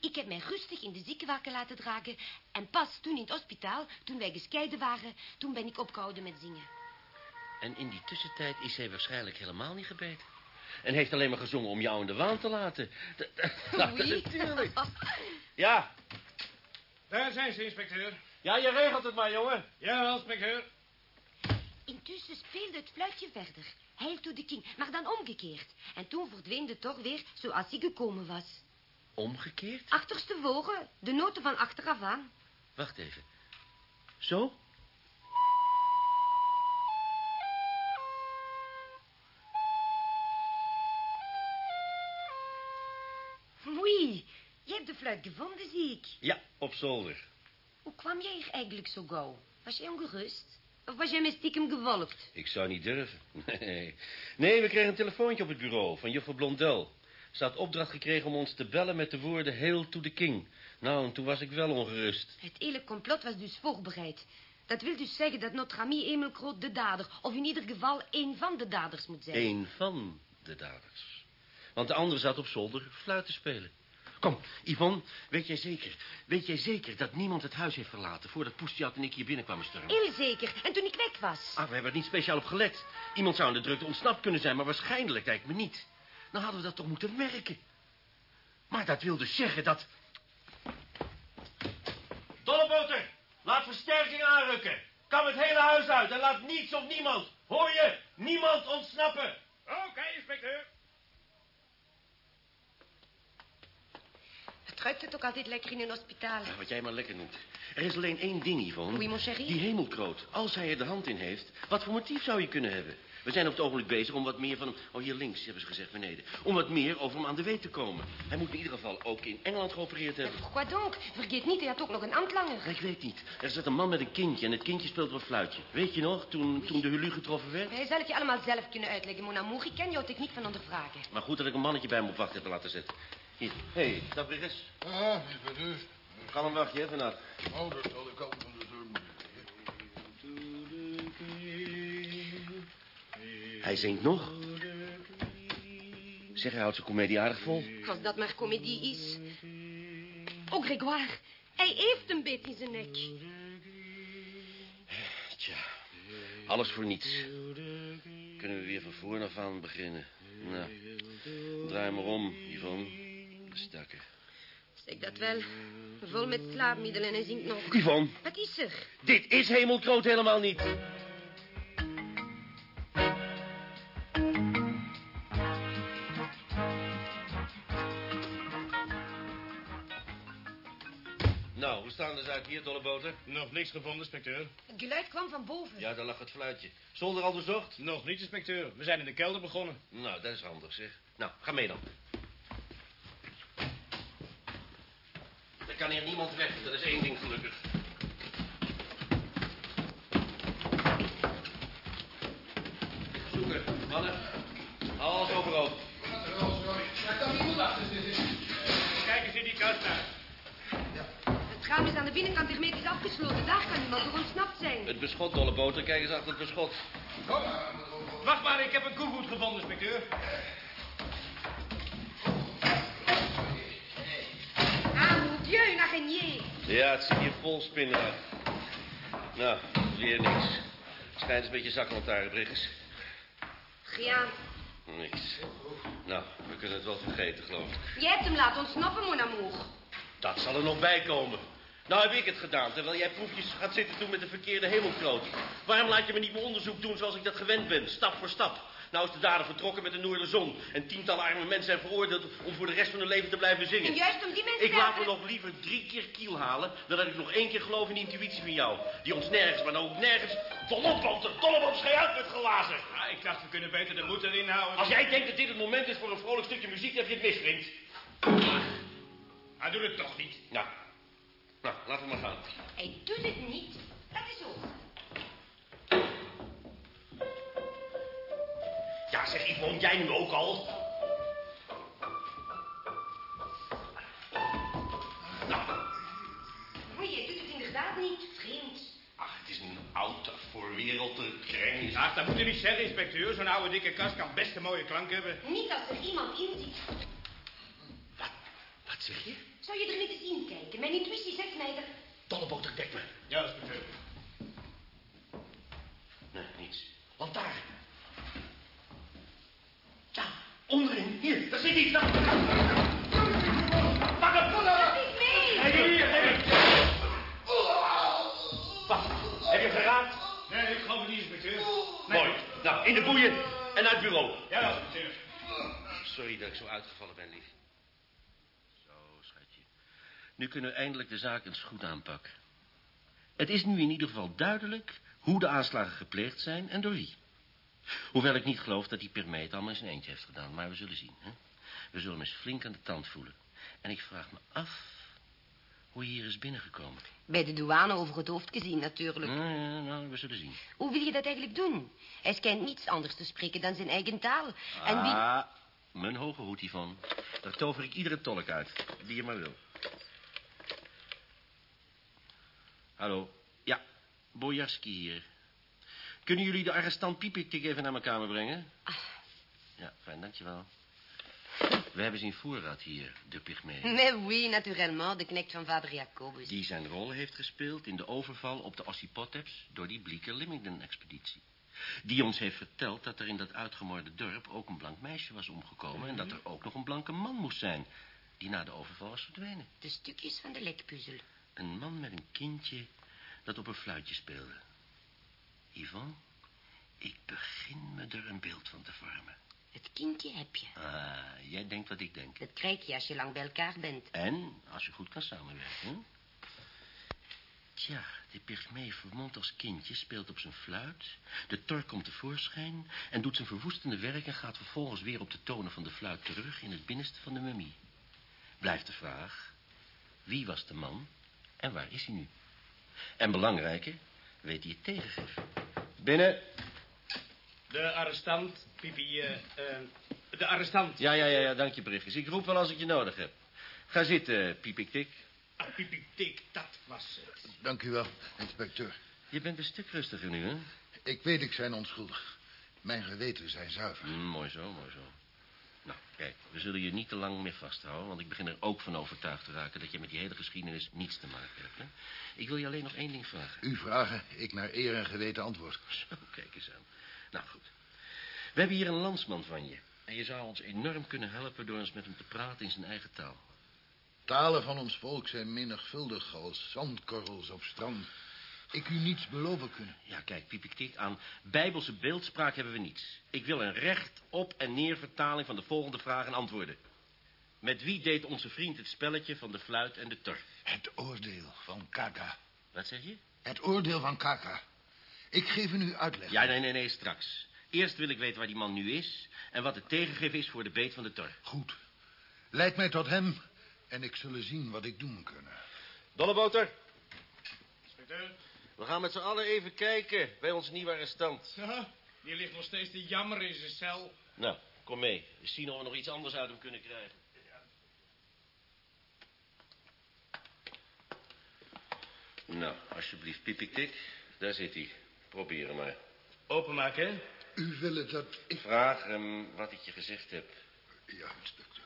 Ik heb mij rustig in de ziekenwagen laten dragen... en pas toen in het hospitaal, toen wij gescheiden waren... toen ben ik opgehouden met zingen. En in die tussentijd is hij waarschijnlijk helemaal niet gebeten. En heeft alleen maar gezongen om jou in de waan te laten. D- d- Oui. natuurlijk. Ja, Daar zijn ze, inspecteur. ja, je regelt het maar, jongen. Ja, inspecteur. Intussen speelde het fluitje verder. Heil to de king, maar dan omgekeerd. En toen verdween de toch weer zoals hij gekomen was. Omgekeerd? Achterstevoren, de noten van achteraf aan. Wacht even. Zo? Oei, je hebt de fluit gevonden, zie ik. Ja, op zolder. Hoe kwam jij hier eigenlijk zo gauw? Was jij ongerust? Of was jij me stiekem gevolgd? Ik zou niet durven. <laughs> Nee. Nee, we kregen een telefoontje op het bureau van juffrouw Blondel. Ze had opdracht gekregen om ons te bellen met de woorden Hail to the King. Nou, en toen was ik wel ongerust. Het hele complot was dus voorbereid. Dat wil dus zeggen dat notre ami Emil Kroot de dader... of in ieder geval één van de daders moet zijn. Eén van de daders. Want de andere zat op zolder fluit te spelen. Kom, Yvonne, weet jij zeker, weet jij zeker dat niemand het huis heeft verlaten... voordat Poestiat en ik hier binnenkwamen stormen? Heel zeker. En toen ik weg was. Ah, we hebben er niet speciaal op gelet. Iemand zou in de drukte ontsnapt kunnen zijn, maar waarschijnlijk lijkt me niet. Dan hadden we dat toch moeten merken. Maar dat wil dus zeggen dat... Dolleboter, laat versterking aanrukken. Kam het hele huis uit en laat niets of niemand, hoor je, niemand ontsnappen. Oké, inspecteur. Ruikt het ook altijd lekker in een hospitaal. Ja, wat jij maar lekker noemt. Er is alleen één ding, Yvonne. Oui, mon chéri. Die hemelkroot, als hij er de hand in heeft, wat voor motief zou je kunnen hebben? We zijn op het ogenblik bezig om wat meer van hem... Oh, hier links, hebben ze gezegd, beneden. Om wat meer over hem aan de weet te komen. Hij moet in ieder geval ook in Engeland geopereerd hebben. Pourquoi donc? Vergeet niet, hij had ook nog een ambtlanger. Ik weet niet. Er zit een man met een kindje en het kindje speelt een fluitje. Weet je nog, toen, toen de hulu getroffen werd? Hij zal het je allemaal zelf kunnen uitleggen, mon amour. Ik ken jouw techniek van ondervragen. Maar goed dat ik een mannetje bij me op wacht heb laten zetten. Hé, hey, dag Brigus. Ah, inspecteur. Ga een wachtje, hè, vannacht. Oh, dat zal ik ook van de deur Hij zingt nog. Zeg, hij houdt zijn komedie aardig vol. Als dat maar comedie is. Oh, Grégoire, hij heeft een beet in zijn nek. Tja, alles voor niets. Kunnen we weer van voor af aan beginnen. Nou, draai maar om, Yvonne. Stakker. Zeg dat wel. Vol met slaapmiddelen en hij zingt nog. Yvonne, Wat is er? dit is hemelkroot helemaal niet. Nou, hoe staan de zaken hier, Dolleboter? Nog niks gevonden, inspecteur. Het geluid kwam van boven. Ja, daar lag het fluitje. Zolder al bezocht? Nog niet, inspecteur. We zijn in de kelder begonnen. Nou, dat is handig, zeg. Nou, ga mee dan. Er kan hier niemand weg, dat is één ding gelukkig. Zoeken, mannen. Alles overhoop. Kijk eens in die kast daar. Het raam is aan de binnenkant hermetisch afgesloten. Daar kan iemand door ontsnapt zijn. Het beschot, Dolleboter. Kijk eens achter het beschot. Wacht maar, ik heb een koevoet gevonden, inspecteur. Ah, mon dieu, naar je. Ja, het zit hier vol spinnen. Nou, weer niks. Schijnt een beetje zaklantaarn, Briggs. Ja, Niks. Nou, we kunnen het wel vergeten, geloof ik. jij hebt hem laten ontsnappen, mon amour. Dat zal er nog bij komen. Nou heb ik het gedaan, terwijl jij proefjes gaat zitten doen met de verkeerde hemelkroot. Waarom laat je me niet mijn onderzoek doen zoals ik dat gewend ben, stap voor stap? Nou is de dader vertrokken met de Noorderzon. En tientallen arme mensen zijn veroordeeld om voor de rest van hun leven te blijven zingen. En juist om die mensen Ik laat me nog liever drie keer kiel halen... dan dat ik nog één keer geloof in die intuïtie van jou. Die ons nergens, maar dan ook nergens... Dolleboter, dolleboter, schei uit met glazen. Ah, ik dacht, we kunnen beter de moed erin houden. Als jij denkt dat dit het moment is voor een vrolijk stukje muziek... dan heb je het mis, vriend. Hij doet het toch niet. Nou, nou, laten we maar gaan. Hij doet het niet. Dat is zo. Ja, zeg, Yvonne, jij nu ook al? Nou, Maar jij doet het inderdaad niet, vreemd. ach, het is een oud voor wereld te kreng. Ach, dat moet u niet zeggen, inspecteur. Zo'n oude dikke kast kan best een mooie klank hebben. Niet als er iemand in zit. Wat, wat zeg je? Zou je er niet eens in kijken? Mijn intuïtie zegt mij dat... Dolleboter, dek me. Ja, inspecteur. Nee, niets. Lantaarn. Onderin. Hier, daar zit iets. Nou. Pak hem. Dat is mee! Hey, hier, hey. Wat? Heb je hem geraakt? Nee, ik geloof het niet, inspecteur. Mooi. Nou, in de boeien en uit het bureau. Ja, inspecteur. Sorry dat ik zo uitgevallen ben, lief. Zo, schatje. Nu kunnen we eindelijk de zaak eens goed aanpakken. Het is nu in ieder geval duidelijk hoe de aanslagen gepleegd zijn en door wie. Hoewel ik niet geloof dat die Permee het allemaal in zijn eentje heeft gedaan. Maar we zullen zien. Hè? We zullen hem eens flink aan de tand voelen. En ik vraag me af hoe je hier is binnengekomen. Bij de douane over het hoofd gezien, natuurlijk. Nou, ja, nou, we zullen zien. Hoe wil je dat eigenlijk doen? Hij schijnt niets anders te spreken dan zijn eigen taal. En wie... Ah, mijn hoge hoed hiervan. Daar tover ik iedere tolk uit, die je maar wil. Hallo. Ja, Bojarski hier. Kunnen jullie de arrestant Piepik even naar mijn kamer brengen? Ja, fijn, dankjewel. We hebben zijn voorraad hier, de pygmee. Mais oui, naturellement, de knecht van vader Jacobus. Die zijn rol heeft gespeeld in de overval op de Ossipoteps... door die Blieker-Limington-expeditie. Die ons heeft verteld dat er in dat uitgemoorde dorp ook een blank meisje was omgekomen... en dat er ook nog een blanke man moest zijn... die na de overval was verdwenen. De stukjes van de lekpuzzel. Een man met een kindje dat op een fluitje speelde. Yvonne, ik begin me er een beeld van te vormen. Het kindje heb je. Ah, jij denkt wat ik denk. Dat krijg je als je lang bij elkaar bent. En als je goed kan samenwerken. hè? Tja, die pygmee vermomd als kindje speelt op zijn fluit. De tor komt tevoorschijn en doet zijn verwoestende werk... en gaat vervolgens weer op de tonen van de fluit terug... in het binnenste van de mummie. Blijft de vraag, wie was de man en waar is hij nu? En belangrijker, weet hij het tegengeven? Binnen. De arrestant, Pipi, eh, eh, de arrestant. Ja, ja, ja, ja, dank je. Ik roep wel als ik je nodig heb. Ga zitten, piepiktik. Ah, Pipi, tik, dat was het. Dank u wel, inspecteur. Je bent een stuk rustiger nu, hè? Ik weet ik zijn onschuldig. Mijn geweten zijn zuiver. Mm, mooi zo, mooi zo. Nou, kijk, we zullen je niet te lang meer vasthouden... want ik begin er ook van overtuigd te raken... dat je met die hele geschiedenis niets te maken hebt. Hè? Ik wil je alleen nog één ding vragen. U vragen, ik naar eer en geweten antwoord. <laughs> Zo, kijk eens aan. Nou, goed. We hebben hier een landsman van je. En je zou ons enorm kunnen helpen door eens met hem te praten in zijn eigen taal. Talen van ons volk zijn menigvuldig als zandkorrels op strand. Ik u niets beloven kunnen. Ja, kijk, piepiktik, aan bijbelse beeldspraak hebben we niets. Ik wil een recht op en neer vertaling van de volgende vragen en antwoorden. Met wie deed onze vriend het spelletje van de fluit en de torf? Het oordeel van Kaka. Wat zeg je? Het oordeel van Kaka. Ik geef u nu uitleg. Ja, nee, nee, nee, straks. Eerst wil ik weten waar die man nu is... en wat het tegengif is voor de beet van de torf. Goed. Leid mij tot hem en ik zullen zien wat ik doen kunnen. Dolleboter, Inspecteur? We gaan met z'n allen even kijken bij onze nieuwe arrestant. Ja, die ligt nog steeds te jammer in zijn cel. Nou, kom mee. We zien of we nog iets anders uit hem kunnen krijgen. Nou, alsjeblieft, piepiktik. Daar zit hij. Probeer hem maar. Openmaken, hè? U wil dat ik... Vraag hem wat ik je gezegd heb. Ja, inspecteur.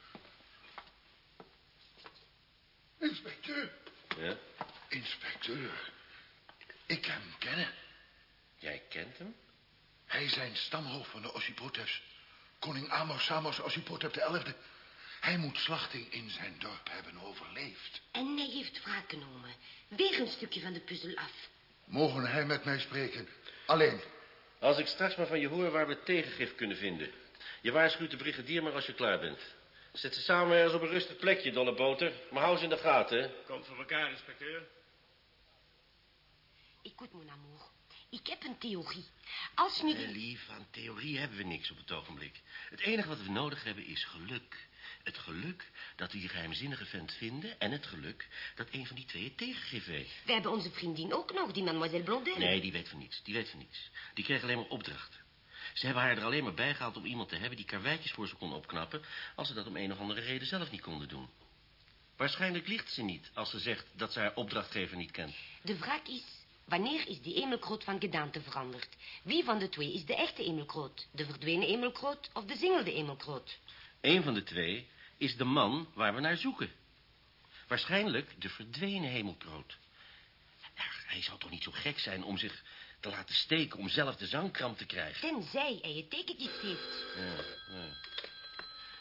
Inspecteur. Ja? Inspecteur. Ik hem kennen. Jij kent hem? Hij zijn stamhoofd van de Ossipoteps. Koning Amos Samos Ossipotep XI. Hij moet slachting in zijn dorp hebben overleefd. En hij heeft wraak genomen. Weer een stukje van de puzzel af. Mogen hij met mij spreken? Alleen. Als ik straks maar van je hoor waar we tegengif kunnen vinden. Je waarschuwt de brigadier maar als je klaar bent. Zet ze samen ergens op een rustig plekje, dolle boter. Maar hou ze in de gaten, hè. Komt voor elkaar, inspecteur. Écoute, mon amour. Ik heb een theorie. Als nu... Eh, lief, aan theorie hebben we niks op het ogenblik. Het enige wat we nodig hebben is geluk. Het geluk dat we die geheimzinnige vent vinden... en het geluk dat een van die twee het tegengif weet. We hebben onze vriendin ook nog, die mademoiselle Blondel. Nee, die weet van niets. Die weet van niets. Die kreeg alleen maar opdrachten. Ze hebben haar er alleen maar bij gehaald om iemand te hebben... die karweitjes voor ze kon opknappen... als ze dat om een of andere reden zelf niet konden doen. Waarschijnlijk liegt ze niet als ze zegt dat ze haar opdrachtgever niet kent. De vraag is, wanneer is die Emelkroot van gedaante veranderd? Wie van de twee is de echte Emelkroot? De verdwenen Emelkroot of de zingelde Emelkroot? Eén van de twee is de man waar we naar zoeken. Waarschijnlijk de verdwenen hemelkroot. Hij zal toch niet zo gek zijn om zich te laten steken... om zelf de zangkramp te krijgen. Tenzij hij het tekengift heeft. Ja, ja.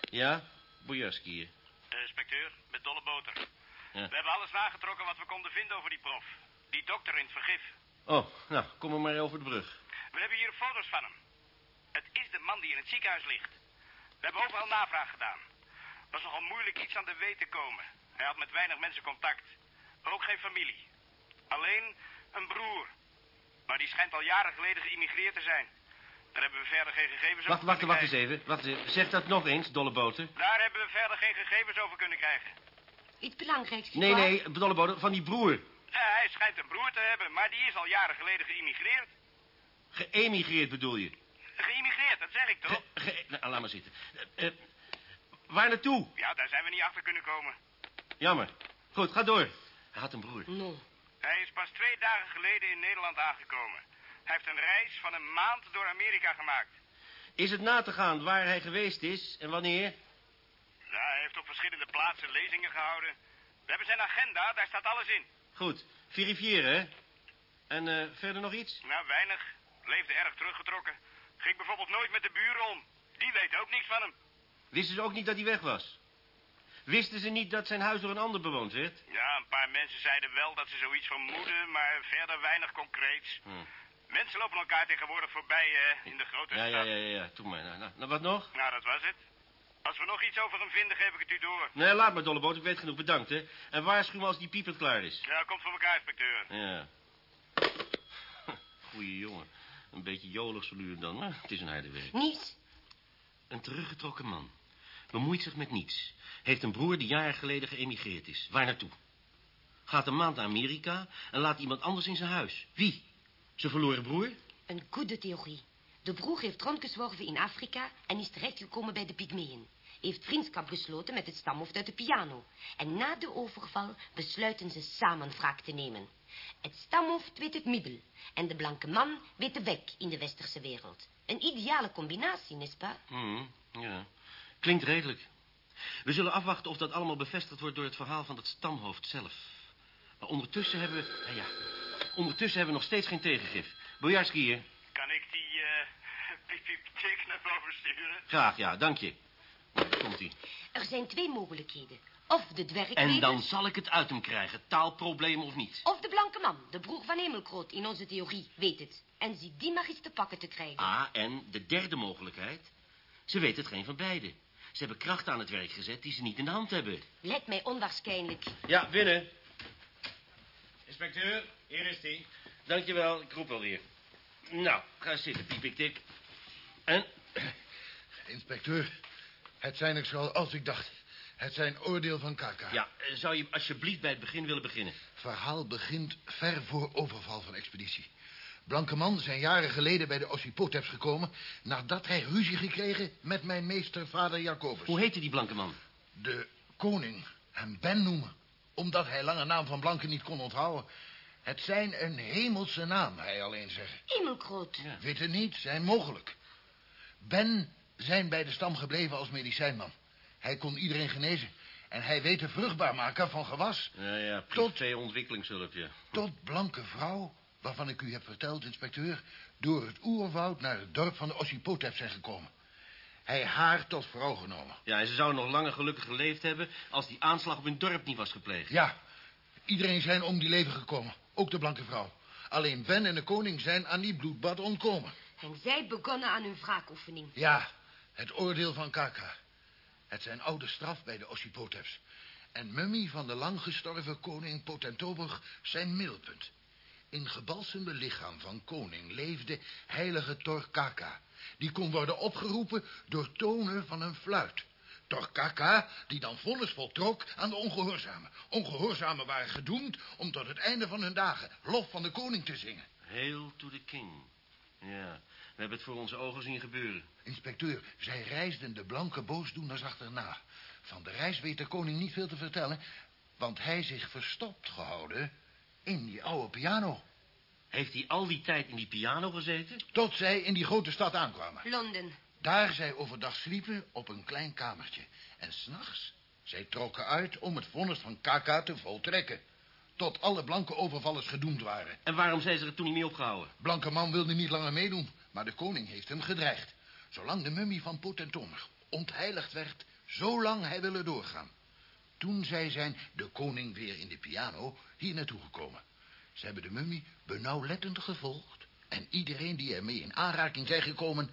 ja Bojarski hier. De inspecteur, met dolle boter. Ja. We hebben alles nagetrokken wat we konden vinden over die prof. Die dokter in het vergif. Oh, nou, kom er maar over de brug. We hebben hier foto's van hem. Het is de man die in het ziekenhuis ligt. We hebben overal navraag gedaan. was nogal moeilijk iets aan de weet te komen. Hij had met weinig mensen contact. Ook geen familie. Alleen een broer. Maar die schijnt al jaren geleden geïmmigreerd te zijn. Daar hebben we verder geen gegevens Wacht, over wacht, kunnen wacht eens krijgen. even. Wacht eens even. Zeg dat nog eens, dolle boter. Daar hebben we verder geen gegevens over kunnen krijgen. Iets belangrijks, Nee, nee, dolle boter, van die broer. Eh, hij schijnt een broer te hebben, maar die is al jaren geleden geïmmigreerd. Geëmigreerd bedoel je? Geïmmigreerd, dat zeg ik toch? Ge, ge- nou, laat maar zitten. Eh, eh, waar naartoe? Ja, daar zijn we niet achter kunnen komen. Jammer. Goed, ga door. Hij had een broer. Non. Hij is pas twee dagen geleden in Nederland aangekomen. Hij heeft een reis van een maand door Amerika gemaakt. Is het na te gaan waar hij geweest is en wanneer? Ja, hij heeft op verschillende plaatsen lezingen gehouden. We hebben zijn agenda, daar staat alles in. Goed, verifiëren, hè? En eh, verder nog iets? Nou, weinig. Leefde erg teruggetrokken. Ging bijvoorbeeld nooit met de buren om. Die weten ook niks van hem. Wisten ze ook niet dat hij weg was? Wisten ze niet dat zijn huis door een ander bewoond werd? Ja, een paar mensen zeiden wel dat ze zoiets vermoeden, maar verder weinig concreets. Hm. Mensen lopen elkaar tegenwoordig voorbij in de grote Ja, stad. ja, ja, ja, ja. Doe maar. Nou, nou, nou, wat nog? Nou, dat was het. Als we nog iets over hem vinden, geef ik het u door. Nee, laat maar, dolleboot. Ik weet genoeg. Bedankt, hè. En waarschuw me als die piepend klaar is. Ja, komt voor elkaar, inspecteur. Ja. <laughs> Goeie jongen. Een beetje jolig zo nu en dan, maar het is een harde werk. Niets. Een teruggetrokken man. Bemoeit zich met niets. Heeft een broer die jaren geleden geëmigreerd is. Waar naartoe? Gaat een maand naar Amerika en laat iemand anders in zijn huis. Wie? Zijn verloren broer? Een goede theorie. De broer heeft rondgezworven in Afrika en is terechtgekomen bij de Pygmeeën. Heeft vriendschap gesloten met het stamhoofd uit de piano. En na de overval besluiten ze samen wraak te nemen. Het stamhoofd weet het middel en de blanke man weet de weg in de westerse wereld. Een ideale combinatie, n'est-ce pas? Hm, ja. Klinkt redelijk. We zullen afwachten of dat allemaal bevestigd wordt door het verhaal van het stamhoofd zelf. Maar ondertussen hebben we... Ja, ja. Ondertussen hebben we nog steeds geen tegengif. Bojarski hier. Kan ik die eh <laughs> bibliotheek naar boven sturen? Graag, ja, dank je. Komt-ie. Er zijn twee mogelijkheden. Of de dwergleven... En dan zal ik het uit hem krijgen, taalprobleem of niet. Of de blanke man, de broer van Hemelkroot in onze theorie, weet het. En ziet die maar eens te pakken te krijgen. Ah, en de derde mogelijkheid. Ze weten het geen van beiden. Ze hebben krachten aan het werk gezet die ze niet in de hand hebben. Lijkt mij onwaarschijnlijk. Ja, binnen. Inspecteur, hier is hij. Dankjewel, ik roep alweer. Nou, ga zitten, piepiktik. En? Inspecteur, het zijn er zoals ik dacht. Het zijn oordeel van Kaka. Ja, eh, zou je alsjeblieft bij het begin willen beginnen? Verhaal begint ver voor overval van expeditie. Blanke man zijn jaren geleden bij de Ossipoteps gekomen... nadat hij ruzie gekregen met mijn meester vader Jacobus. Hoe heette die blanke man? De koning hem Ben noemen. Omdat hij lange naam van Blanke niet kon onthouden. Het zijn een hemelse naam, hij alleen zeggen. Hemelkroot. Ja. Weten niet, zijn mogelijk. Ben zijn bij de stam gebleven als medicijnman. Hij kon iedereen genezen. En hij weet de vruchtbaar maken van gewas. Ja, ja, Tot- ontwikkelingshulp, ja. Tot blanke vrouw, waarvan ik u heb verteld, inspecteur... door het oerwoud naar het dorp van de Ossipotep zijn gekomen. Hij haar tot vrouw genomen. Ja, en ze zouden nog langer gelukkig geleefd hebben... als die aanslag op hun dorp niet was gepleegd. Ja, iedereen zijn om die leven gekomen. Ook de blanke vrouw. Alleen Ben en de koning zijn aan die bloedbad ontkomen. En zij begonnen aan hun wraakoefening. Ja, het oordeel van Kaka. Het zijn oude straf bij de Ossipoteps. En mummie van de lang gestorven koning Potentoburg zijn middelpunt. In gebalsemde lichaam van koning leefde heilige Torkaka. Die kon worden opgeroepen door tonen van een fluit. Torkaka, die dan vonnis voltrok aan de ongehoorzamen. Ongehoorzamen waren gedoemd om tot het einde van hun dagen lof van de koning te zingen. Hail to the king. Ja, we hebben het voor onze ogen zien gebeuren. Inspecteur, zij reisden de blanke boosdoeners achterna. Van de reis weet de koning niet veel te vertellen... want hij zich verstopt gehouden in die oude piano. Heeft hij al die tijd in die piano gezeten? Tot zij in die grote stad aankwamen. Londen. Daar zij overdag sliepen op een klein kamertje. En s'nachts, zij trokken uit om het vonnis van Kaka te voltrekken. Tot alle blanke overvallers gedoemd waren. En waarom zijn ze er toen niet mee opgehouden? Blanke man wilde niet langer meedoen, maar de koning heeft hem gedreigd. Zolang de mummie van Potentomer ontheiligd werd, zolang hij willen doorgaan. Toen zij zijn de koning weer in de piano hier naartoe gekomen. Ze hebben de mummie benauwlettend gevolgd. En iedereen die ermee in aanraking zijn gekomen,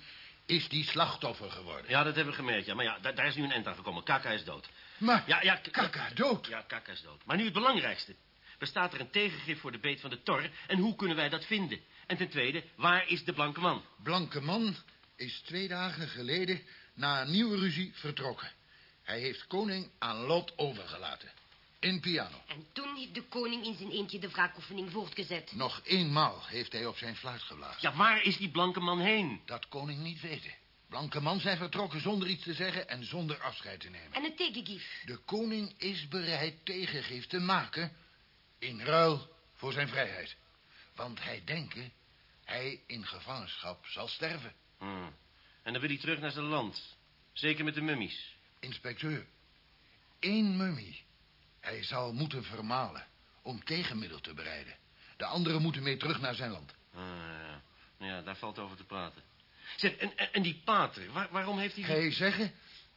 is die slachtoffer geworden. Ja, dat hebben we gemerkt, ja. Maar ja, da- daar is nu een end aan gekomen. Kaka is dood. Maar Ja, ja, Kaka dood. Ja, Kaka is dood. Maar nu het belangrijkste. Bestaat er een tegengif voor de beet van de tor? En hoe kunnen wij dat vinden? En ten tweede, waar is de blanke man? Blanke man is twee dagen geleden na een nieuwe ruzie vertrokken. Hij heeft koning aan lot overgelaten. In piano. En toen heeft de koning in zijn eentje de wraakoefening voortgezet. Nog eenmaal heeft hij op zijn fluit geblazen. Ja, waar is die blanke man heen? Dat koning niet weten. Blanke man zijn vertrokken zonder iets te zeggen en zonder afscheid te nemen. En het tegengif. De koning is bereid tegengif te maken in ruil voor zijn vrijheid. Want hij denken hij in gevangenschap zal sterven. Hmm. En dan wil hij terug naar zijn land. Zeker met de mummies. Inspecteur, één mummie. Hij zal moeten vermalen om tegenmiddel te bereiden. De anderen moeten mee terug naar zijn land. Ah, ja. ja, daar valt over te praten. Zeg, en, en, die pater, waar- waarom heeft hij... Gij zeggen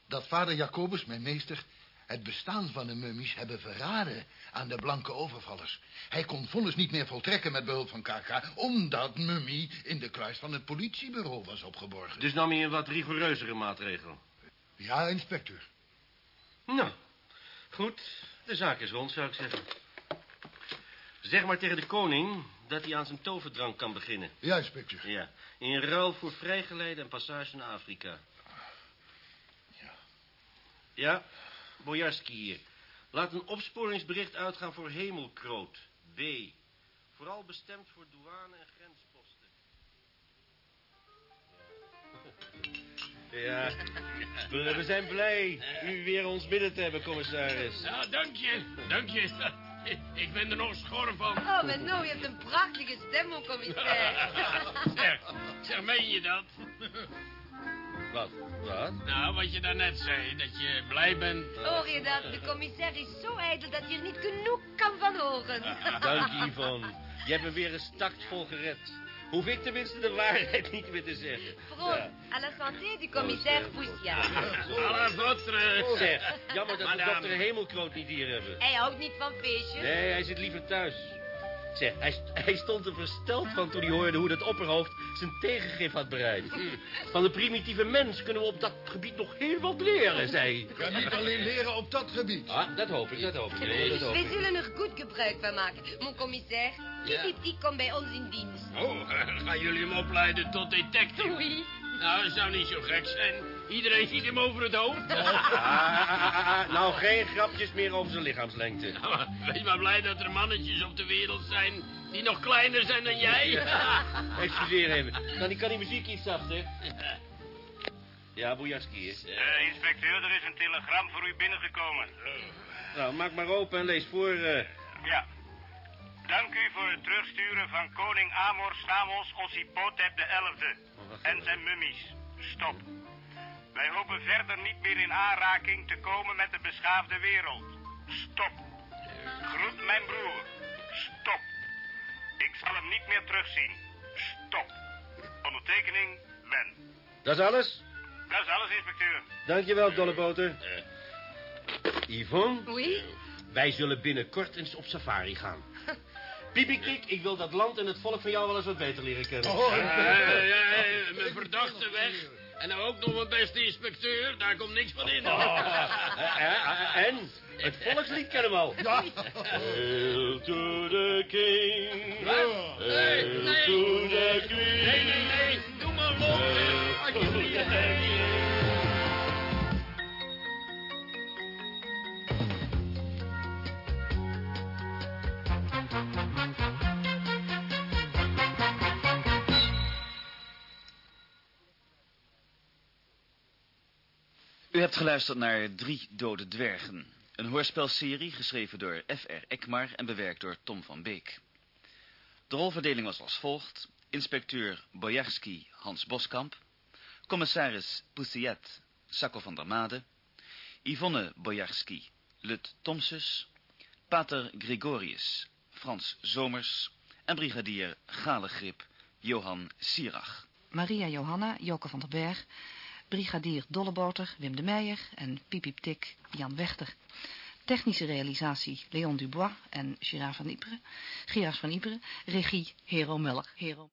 dat vader Jacobus, mijn meester, het bestaan van de mummies hebben verraden aan de blanke overvallers. Hij kon vonnis niet meer voltrekken met behulp van KK, omdat mummie in de kluis van het politiebureau was opgeborgen. Dus nam hij een wat rigoureuzere maatregel. Ja, inspecteur. Nou, goed. De zaak is rond, zou ik zeggen. Zeg maar tegen de koning dat hij aan zijn toverdrank kan beginnen. Ja, inspecteur. Ja, in ruil voor vrijgeleide en passage naar Afrika. Ja. Ja, Bojarski hier. Laat een opsporingsbericht uitgaan voor Hemelkroot. B. Vooral bestemd voor douane en grensposten. Ja, we, we zijn blij u weer ons midden te hebben, commissaris. Ja, dank je, dank je. Ik ben er nog schor van. Oh, maar nou, je hebt een prachtige stem, commissaris. <laughs> Zeg, zeg, meen je dat? Wat? Wat? Nou, wat je daarnet zei, dat je blij bent. Hoor je dat? De commissaris is zo ijdel dat je er niet genoeg kan van horen. Dank je, Yvonne. Je hebt me weer eens tactvol gered. Hoef ik tenminste de waarheid niet meer te zeggen. Proost, Ja. à la santé du commissaire Poussia. À la votre. Zeg, jammer dat we dokter Hemelkroot niet hier hebben. Hij houdt niet van feestjes. Nee, hij zit liever thuis. Zeg, hij, hij stond er versteld van toen hij hoorde hoe dat opperhoofd zijn tegengif had bereid. Van de primitieve mens kunnen we op dat gebied nog heel wat leren, zei hij. Kan niet alleen leren op dat gebied. Ah, dat hoop ik, dat hoop ik. Nee, dat hoop Wij ik. zullen er goed gebruik van maken, mon commissaire. Ja. Titi komt bij ons in dienst. Oh, gaan jullie hem opleiden tot detective? Oui. Nou, dat zou niet zo gek zijn. Iedereen ziet hem over het hoofd. <laughs> Ah, nou, geen grapjes meer over zijn lichaamslengte. Nou, Wees maar blij dat er mannetjes op de wereld zijn die nog kleiner zijn dan jij. <laughs> Excuseer even. Die, kan die muziek iets zachter? <laughs> Ja, Bojarski is. Eh, inspecteur, er is een telegram voor u binnengekomen. Nou, maak maar open en lees voor. eh. Ja. Dank u voor het terugsturen van koning Amor Samos Ossipotep XI en zijn mummies. Stop. Wij hopen verder niet meer in aanraking te komen met de beschaafde wereld. Stop. Groet mijn broer. Stop. Ik zal hem niet meer terugzien. Stop. Ondertekening Ben. Dat is alles? Dat is alles, inspecteur. Dankjewel, Dolleboter. Yvonne, Oui? wij zullen binnenkort eens op safari gaan. <laughs> Piepiktik, ik wil dat land en het volk van jou wel eens wat beter leren kennen. Oh, Ja, ja, ja, mijn verdachte weg. En nou ook nog een beste inspecteur, daar komt niks van in. <laughs> Eh, eh, En het volkslied kennen we al. Ja. Hail to the king. Wat? Nee, Hail nee. to the queen. Nee, nee, nee, doe maar los. Hail to the Alsjeblieft. U hebt geluisterd naar Drie Dode Dwergen. Een hoorspelserie geschreven door F.R. Ekmar en bewerkt door Tom van Beek. De rolverdeling was als volgt. Inspecteur Bojarski Hans Boskamp. Commissaris Poussiet Sakko van der Made. Yvonne Bojarski Lut Tomsus. Pater Gregorius Frans Zomers. En brigadier Galegrip Johan Sierach. Maria Johanna, Joke van der Berg, brigadier Dolleboter, Wim de Meijer en Pipiep Tik, Jan Wechter. Technische realisatie Leon Dubois en Gerard van Ypres, Gerard van Ypres, regie Hero Muller. Hero.